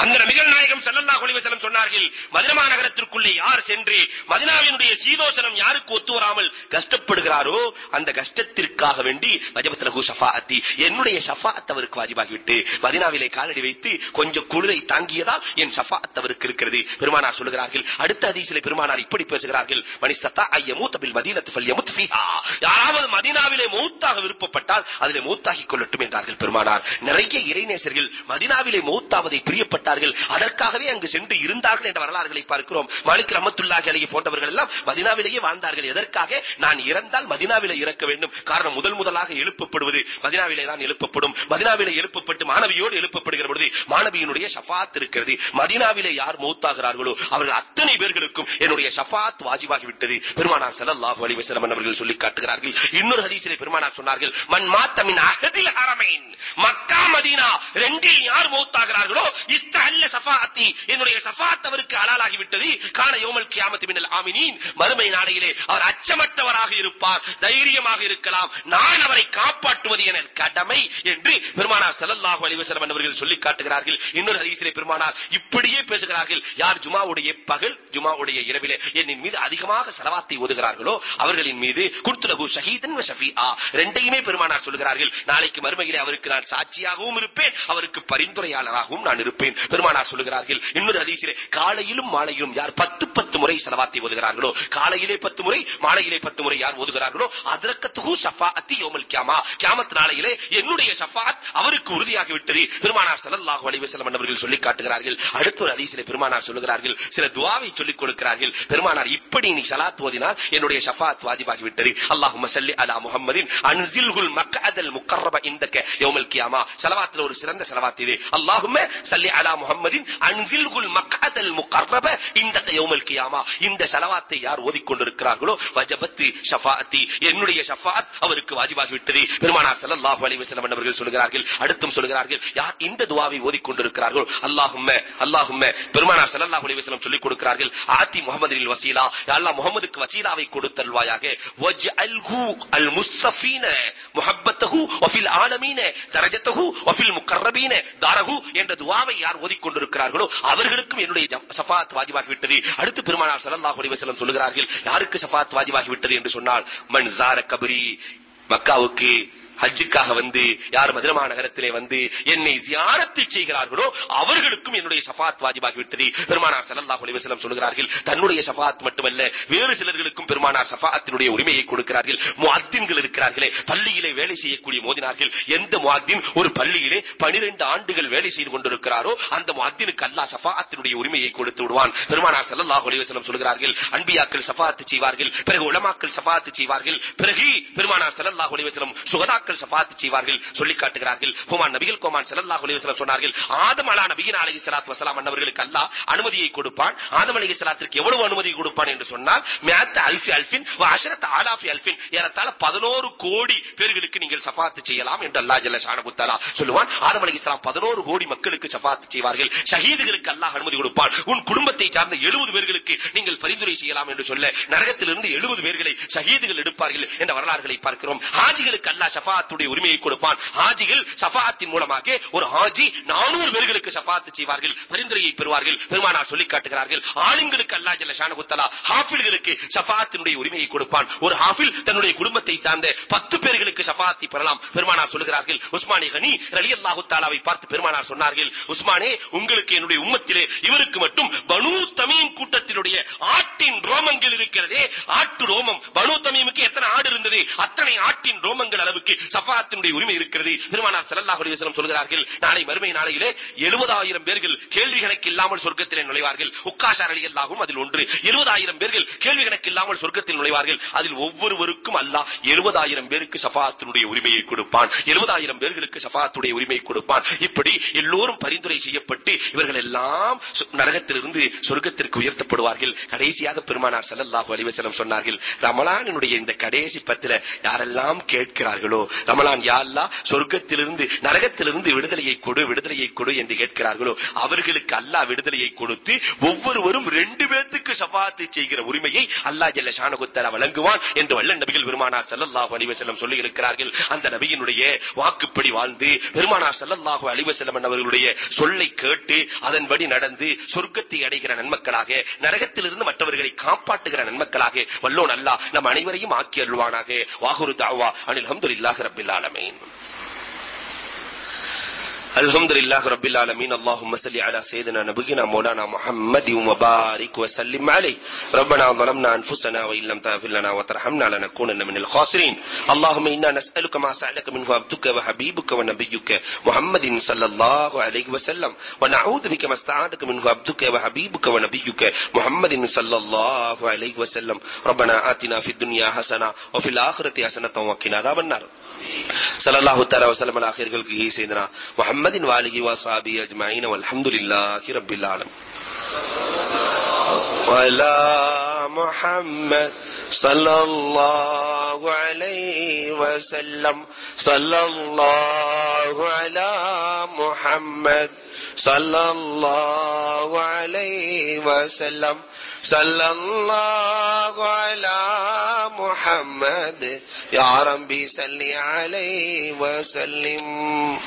அந்த நபிகள் நாயகம் ஸல்லல்லாஹு அலைஹி வஸல்லம் சொன்னார்கள் மதினா நகரத்திற்குள்ளே யார் சென்று மதினாவினுடைய சீதோசனம் யாருக்கு ஒத்து வராமல் கஷ்டப்படுகிறாரோ அந்த கஷ்டத்திற்காக வேண்டி வஜபத் லஹு ஷஃபாஅத்தி என்னுடைய ஷஃபாஅத் அவருக்கு வாஜிபாகி விட்டு மதினாவிலே காலடி வைத்து கொஞ்சம் குளிரை தாங்கியதால் என் ஷஃபாஅத் அவருக்கு இருக்கிறது. பெருமானார் சொல்கிறார்கள் அடுத்த ஹதீஸிலே பெருமானார் இப்படி பேசுகிறார்கள் மனிஸ்தத்தா ஐயமூத் பில் மதீனத் ஃபல்யமுத் ஃபீஹா. யாராவது மதீனாவிலே மௌத்தாக விருப்பப்பட்டால் அதிலே மௌத்தாகிக் கொள்ளட்டும் என்றார்கள் பெருமானார். நிறைய இறைநேசர்கள் மதீனாவிலே மௌத்தாவதை பிரியப்பட்ட இருந்தார்கள் அதற்காகவே அங்கு சென்று இருந்தார்கள் என்ற வரலாறுகளை பார்க்கிறோம். மாலிக் ரஹமத்துல்லாஹி அலைஹி போன்றவர்கள் எல்லாம் மதினாவிலேயே வாழ்ந்தார்கள். எதற்காக? நான் இறந்தால் மதினாவிலே இறக்க வேண்டும். காரணம் முதல் முதலாக எழுப்பப்படுவது மதினாவிலே தான் எழுப்பப்படும். மதினாவிலே எழுப்பப்பட்டு மாணவியோடு எழுப்பப்படுகிற பொழுது மாணவியினுடைய ஷஃபாத் இருக்கிறது. மதினாவிலே யார் மௌத்தாகிறார்களோ அவர்கள் அத்தனை பேர்களுக்கும் என்னுடைய ஷஃபாத் வாஜிபாகி விட்டது பெருமானார் ஸல்லல்லாஹு அலைஹி வஸல்லம் அவர்கள் சொல்லி காட்டுகிறார்கள். இன்னொரு ஹதீஸிலே பெருமானார் சொன்னார்கள் மன் மாத்த மின் அஹதில் ஹரமைன். மக்கா மதீனா ரெண்டில் யார் மௌத்தாகிறார்களோ இஸ்தஹல்ல ஷஃபாத்தி என்னுடைய ஷஃபாத் அவருக்கு ஹலாலாகி விட்டது கான யௌமல் கியாமத் மினல் ஆமினீன். மறுமை நாளையிலே அவர் அச்சமற்றவராக இருப்பார். தைரியமாக இருக்கலாம். நான் அவரை காப்பாற்றுவது என கடமை என்று பெருமானார் ஸல்லல்லாஹு அலைஹி வஸல்லம் அவர்கள் சொல்லி காட்டுகிறார்கள். இன்னொரு ஹதீஸிலே பெருமானார் இப்படியே பேசுகிறார்கள். யார் ஜுமாவுடைய பகல் ஜுமாவுடைய இரவிலே என்னின் மீது அதிகமாக ஸலவாத்தை ஓதுகிறார்களோ அவர்களின் மீது குர்துலஹு ஷஹீதன் வ ஷஃபீஆ. ரெண்டையுமே பெருமானார் சொல்கிறார்கள் நாளைக்கு மறுமையிலே அவருக்கு நான் சாட்சியாகவும் இருப்பேன். அவருக்கு பரிந்துரையாளராகவும் நான் இருப்பேன். பெருமானார் சொல்லுகிறார்கள் இன்னொரு ஹதீஸிலே காலையிலும் மாலையிலும் யார் பத்து பத்து முறை ஸலவாத்தை ஓதுகிறார்களோ காலையிலே பத்து முறை மாலையிலே பத்து முறை யார் ஓதுகிறார்களோ அதற்கத்துகு சஃபா அத்தி யோமல் கியாமா. கியாமத் நாளையிலே என்னுடைய சஃபாத் அவருக்கு உறுதியாகி விட்டது பெருமானார் ஸல்லல்லாஹு அலைஹி வஸல்லம் அவர்கள் சொல்லி காட்டுகிறார்கள். அடுத்த ஒரு ஹதீஸிலே பெருமானார் சொல்லுகிறார்கள் சில துவாவை சொல்லிக் கொடுக்கிறார்கள். பெருமானார் இப்படி நீ சலாத் ஓதினால் என்னுடைய சஃபாத் வாஜிபாகி விட்டது அல்லாஹும்ம ஸல்லி அலா முஹம்மதின் அன்சில்ஹுல் மக்அதல் முக்கர்ரப இந்தக யௌமல் கியாமா. ஸலவாத்துல ஒரு சிறந்த ஸலவாத் இது. அல்லாஹும்ம ஸல்லி அலா முஹம்மதின் அன்சில்ஹுல் மக்அதல் முக்கர்ரப இந்தக யௌமல் கியாமா இந்த ஸலவாத்தை யார் ஓதிக்கொண்டிருக்கிறார்களோ? வஜபத் ஷஃபாஅத்தி. என்னுடைய ஷஃபாத் அவருக்கு வாஜிபாகி விட்டது பெருமானார் ஸல்லல்லாஹு அலைஹி வஸல்லம் அவர்கள் சொல்கிறார்கள் அடுத்தும் சொல்கிறார்கள் யார் இந்த துஆவை ஓதிக்கொண்டிருக்கிறார்களோ? அல்லாஹும்ம அல்லாஹும்ம. பெருமானார் ஸல்லல்லாஹு அலைஹி வஸல்லம் சொல்லிக் கொடுக்கிறார்கள் ஆதி முஹம்மதில் வசீலா. யா அல்லாஹ் முஹம்மதுக்கு வசீலாவை கொடுத்தல்வாயாக வஜ்அல்ஹு அல் முஸ்தஃபீன முஹப்பத்தஹு வஃபில் ஆலமீன தரஜத்தஹு வஃபில் முகர்ரபீன தாரஹு என்ற துஆவை யார் ஓதிக்கொண்டிருக்கிறார்களோ அவர்களுக்கும் என்னுடைய சஃபாத் வாஜிபாகி விட்டது அடுத்து பெருமானார் ஸல்லல்லாஹு அலைஹி வஸல்லம் சொல்கிறார்கள் யாருக்கு சஃபாத் வாஜிபாகி விட்டது என்று சொன்னால் மன் ஜார கபரி மக்காவுக்கு ஹஜ்ஜுக்காக வந்து யார் மதுரமா நகரத்திலே வந்து என்னை ஜியாரத்தை செய்கிறார்களோ அவர்களுக்கும் என்னுடைய ஷஃபாத் வாஜிபாகி விட்டது. பெருமானார் ஸல்லல்லாஹு அலைஹி வஸல்லம் சொல்கிறார்கள் தன்னுடைய ஷஃபாத் மட்டுமல்ல வேறு சிலர்களுக்கும் பெருமானார் ஷஃபாத்தினுடைய உரிமையை கொடுக்கிறார்கள். முஅத்தின்கள் இருக்கிறார்களே பள்ளியிலே வேலை செய்யக்கூடிய மோதினார்கள். எந்த முஅத்தின் ஒரு பள்ளியிலே 12 ஆண்டுகள் வேலை செய்து கொண்டிருக்கிறாரோ அந்த முஅத்தினுக்கு அல்லாஹ் ஷஃபாத்தினுடைய உரிமையை கொடுத்து விடுவான். பெருமானார் ஸல்லல்லாஹு அலைஹி வஸல்லம் சொல்கிறார்கள் அன்பியாக்கள் ஷஃபாத் செய்வார்கள் பிறகு உலமாக்கள் ஷஃபாத் செய்வார்கள். பிறகு பெருமானார் ஸல்லல்லாஹு அலைஹி வஸல்லம் சுகதாக்கள் மக்கள் சஃபாத் செய்வார்கள் சொல்லி காட்டுகிறார்கள். ஹுமான் நபிகள் கோமான் ஸல்லல்லாஹு அலைஹி வஸல்லம் சொன்னார்கள் ஆதம் அலா நபியின் அலைஹி ஸலாத்து வஸலாம் அன்னவர்களுக்கு அல்லாஹ் அனுமதியை கொடுப்பான். ஆதம் அலைஹி ஸலாத்திற்கு எவ்வளவு அனுமதி கொடுப்பான் என்று சொன்னால் மியாத் அல்ஃபி அல்ஃபின் வ அஷரத் ஆலாஃபி அல்ஃபின் ஏறத்தாழ 11 கோடி பேர்களுக்கு நீங்கள் சஃபாத் செய்யலாம் என்று அல்லாஹ் ஜல்ல ஷானஹு தஆலா சொல்லுவான். ஆதம் அலைஹி ஸலாம் 11 கோடி மக்களுக்கு சஃபாத் செய்வார்கள். ஷஹீதுகளுக்கு அல்லாஹ் அனுமதி கொடுப்பான். உன் குடும்பத்தை சார்ந்த 70 பேர்களுக்கு நீங்கள் பரிந்துரை செய்யலாம் என்று சொல்ல நரகத்திலிருந்து 70 பேர்களை ஷஹீதுகள் எடுப்பார்கள் என்ற வரலாறுகளை பார்க்கிறோம். ஹாஜிகளுக்கு அல்லாஹ் ஷஃபாத்துடைய உரிமையை கொடுப்பான். ஹாஜிகள் ஷஃபாத்தின் மூலமாக ஒரு ஹாஜி 400 பேர்களுக்கு ஷஃபாத் செய்வார்கள் பரிந்துரையை பெறுவார்கள் பெருமானார் சொல்லி காட்டுகிறார்கள். ஆளுங்களுக்கு அல்லா ஜல்ல ஷானகுத்தலா ஹாஃபில்களுக்கு ஷஃபாத்தினுடைய உரிமையை கொடுப்பான். ஒரு ஹாஃபில் தன்னுடைய குடும்பத்தை சார்ந்த 10 பேர்களுக்கு ஷஃபாத்தி பெறலாம். பெருமானார் சொல்கிறார்கள் உஸ்மானி கனி ரலியல்லாஹு தாலாவை பார்த்து பெருமானார் சொன்னார்கள் உஸ்மானே உங்களுக்கு என்னுடைய உம்மத்திலே இவருக்கு மட்டும் பனு தமீம் கூட்டத்தினுடைய ஆட்டின் ரோமங்கள் இருக்கிறதே ஆட்டு ரோமம் பனு தமீமுக்கு எத்தனை ஆடு இருந்தது அத்தனை ஆட்டின் ரோமங்கள் அளவுக்கு சஃபாத்தினுடைய உரிமை இருக்கிறது. பெருமானார் ஸல்லல்லாஹு அலைஹி வஸல்லம் சொல்கிறார்கள் நாளை மறுமை நாளையிலே 70000 பேர்கள் கேள்வி கணக்கு இல்லாமல் சொர்க்கத்திலே நுழைவார்கள். உக்காஷா ரலியல்லாஹும் அதில் ஒன்று. 70000 பேர்கள் கேள்வி கணக்கு இல்லாமல் சொர்க்கத்தில் நுழைவார்கள். அதில் ஒவ்வொருவருக்கும் அல்லாஹ் 70000 பேருக்கு சஃபாத்தினுடைய உரிமையை கொடுப்பான். 70000 பேர்களுக்கு சஃபாத்துடைய உரிமையை கொடுப்பான். இப்படி எல்லோரும் பரிந்துரை செய்யப்பட்டு இவர்கள் எல்லாம் நரகத்திலிருந்து சொர்க்கத்திற்கு உயர்த்தப்படுவார்கள். கடைசியாக பெருமானார் ஸல்லல்லாஹு அலைஹி வஸல்லம் சொன்னார்கள் ரமலானினுடைய இந்த கடைசி பத்துல யாரெல்லாம் கேட்கிறார்களோ ரமலான் யா சொர்க்கத்திலிருந்து நரகத்திலிருந்து விடுதலையை கொடு விடுதலையை கொடு என்று கேட்கிறார்களோ அவர்களுக்கு அல்லாஹ் விடுதலையை கொடுத்து ஒவ்வொருவரும் ரெண்டு பேர்த்துக்கு சபாத்து செய்கிற உரிமையை அல்லாஹ் ஜல்ல சானகுத்தர வழங்குவான் என்று வல்ல நபிகள் பெருமானார் சல்லல்லாஹு அலைஹி சொல்லி இருக்கிறார்கள் அந்த நபியினுடைய வாக்குப்படி வாழ்ந்து பெருமானார் சல்லல்லாஹு அலைஹி அவர்களுடைய சொல்லை கேட்டு அதன்படி நடந்து சொர்க்கத்தை அடைகிற நன்மக்களாக நரகத்திலிருந்து மற்றவர்களை காப்பாற்றுகிற நன்மக்களாக வல்லோன் அல்லாஹ் நம் அனைவரையும் ஆக்கி அருள்வானாக. வாகுரு தாவா அனில் لله رب العالمين. الحمد لله رب العالمين. اللهم صل على سيدنا نبينا مولانا محمد وبارك وسلم عليه. ربنا ظلمنا أنفسنا وإن لم تغفر لنا وترحمنا لنكونن من الخاسرين. اللهم إنا نسألك ما سألك منه عبدك وحبيبك ونبيك محمد صلى الله عليه وسلم. ونعوذ بك ما استعاذك منه عبدك وحبيبك ونبيك محمد صلى الله عليه وسلم. ربنا آتنا في الدنيا حسنة وفي الآخرة حسنة وقنا عذاب النار. صلى الله تعالى وسلم على آخر خلق ہی سیدنا محمد وآله وصحبه أجمعين والحمد لله رب العالمين. ولا محمد صلى الله عليه وسلم. صلى الله على محمد صلى الله عليه وسلم. صلى الله على محمد يا ربي صل عليه وسلم.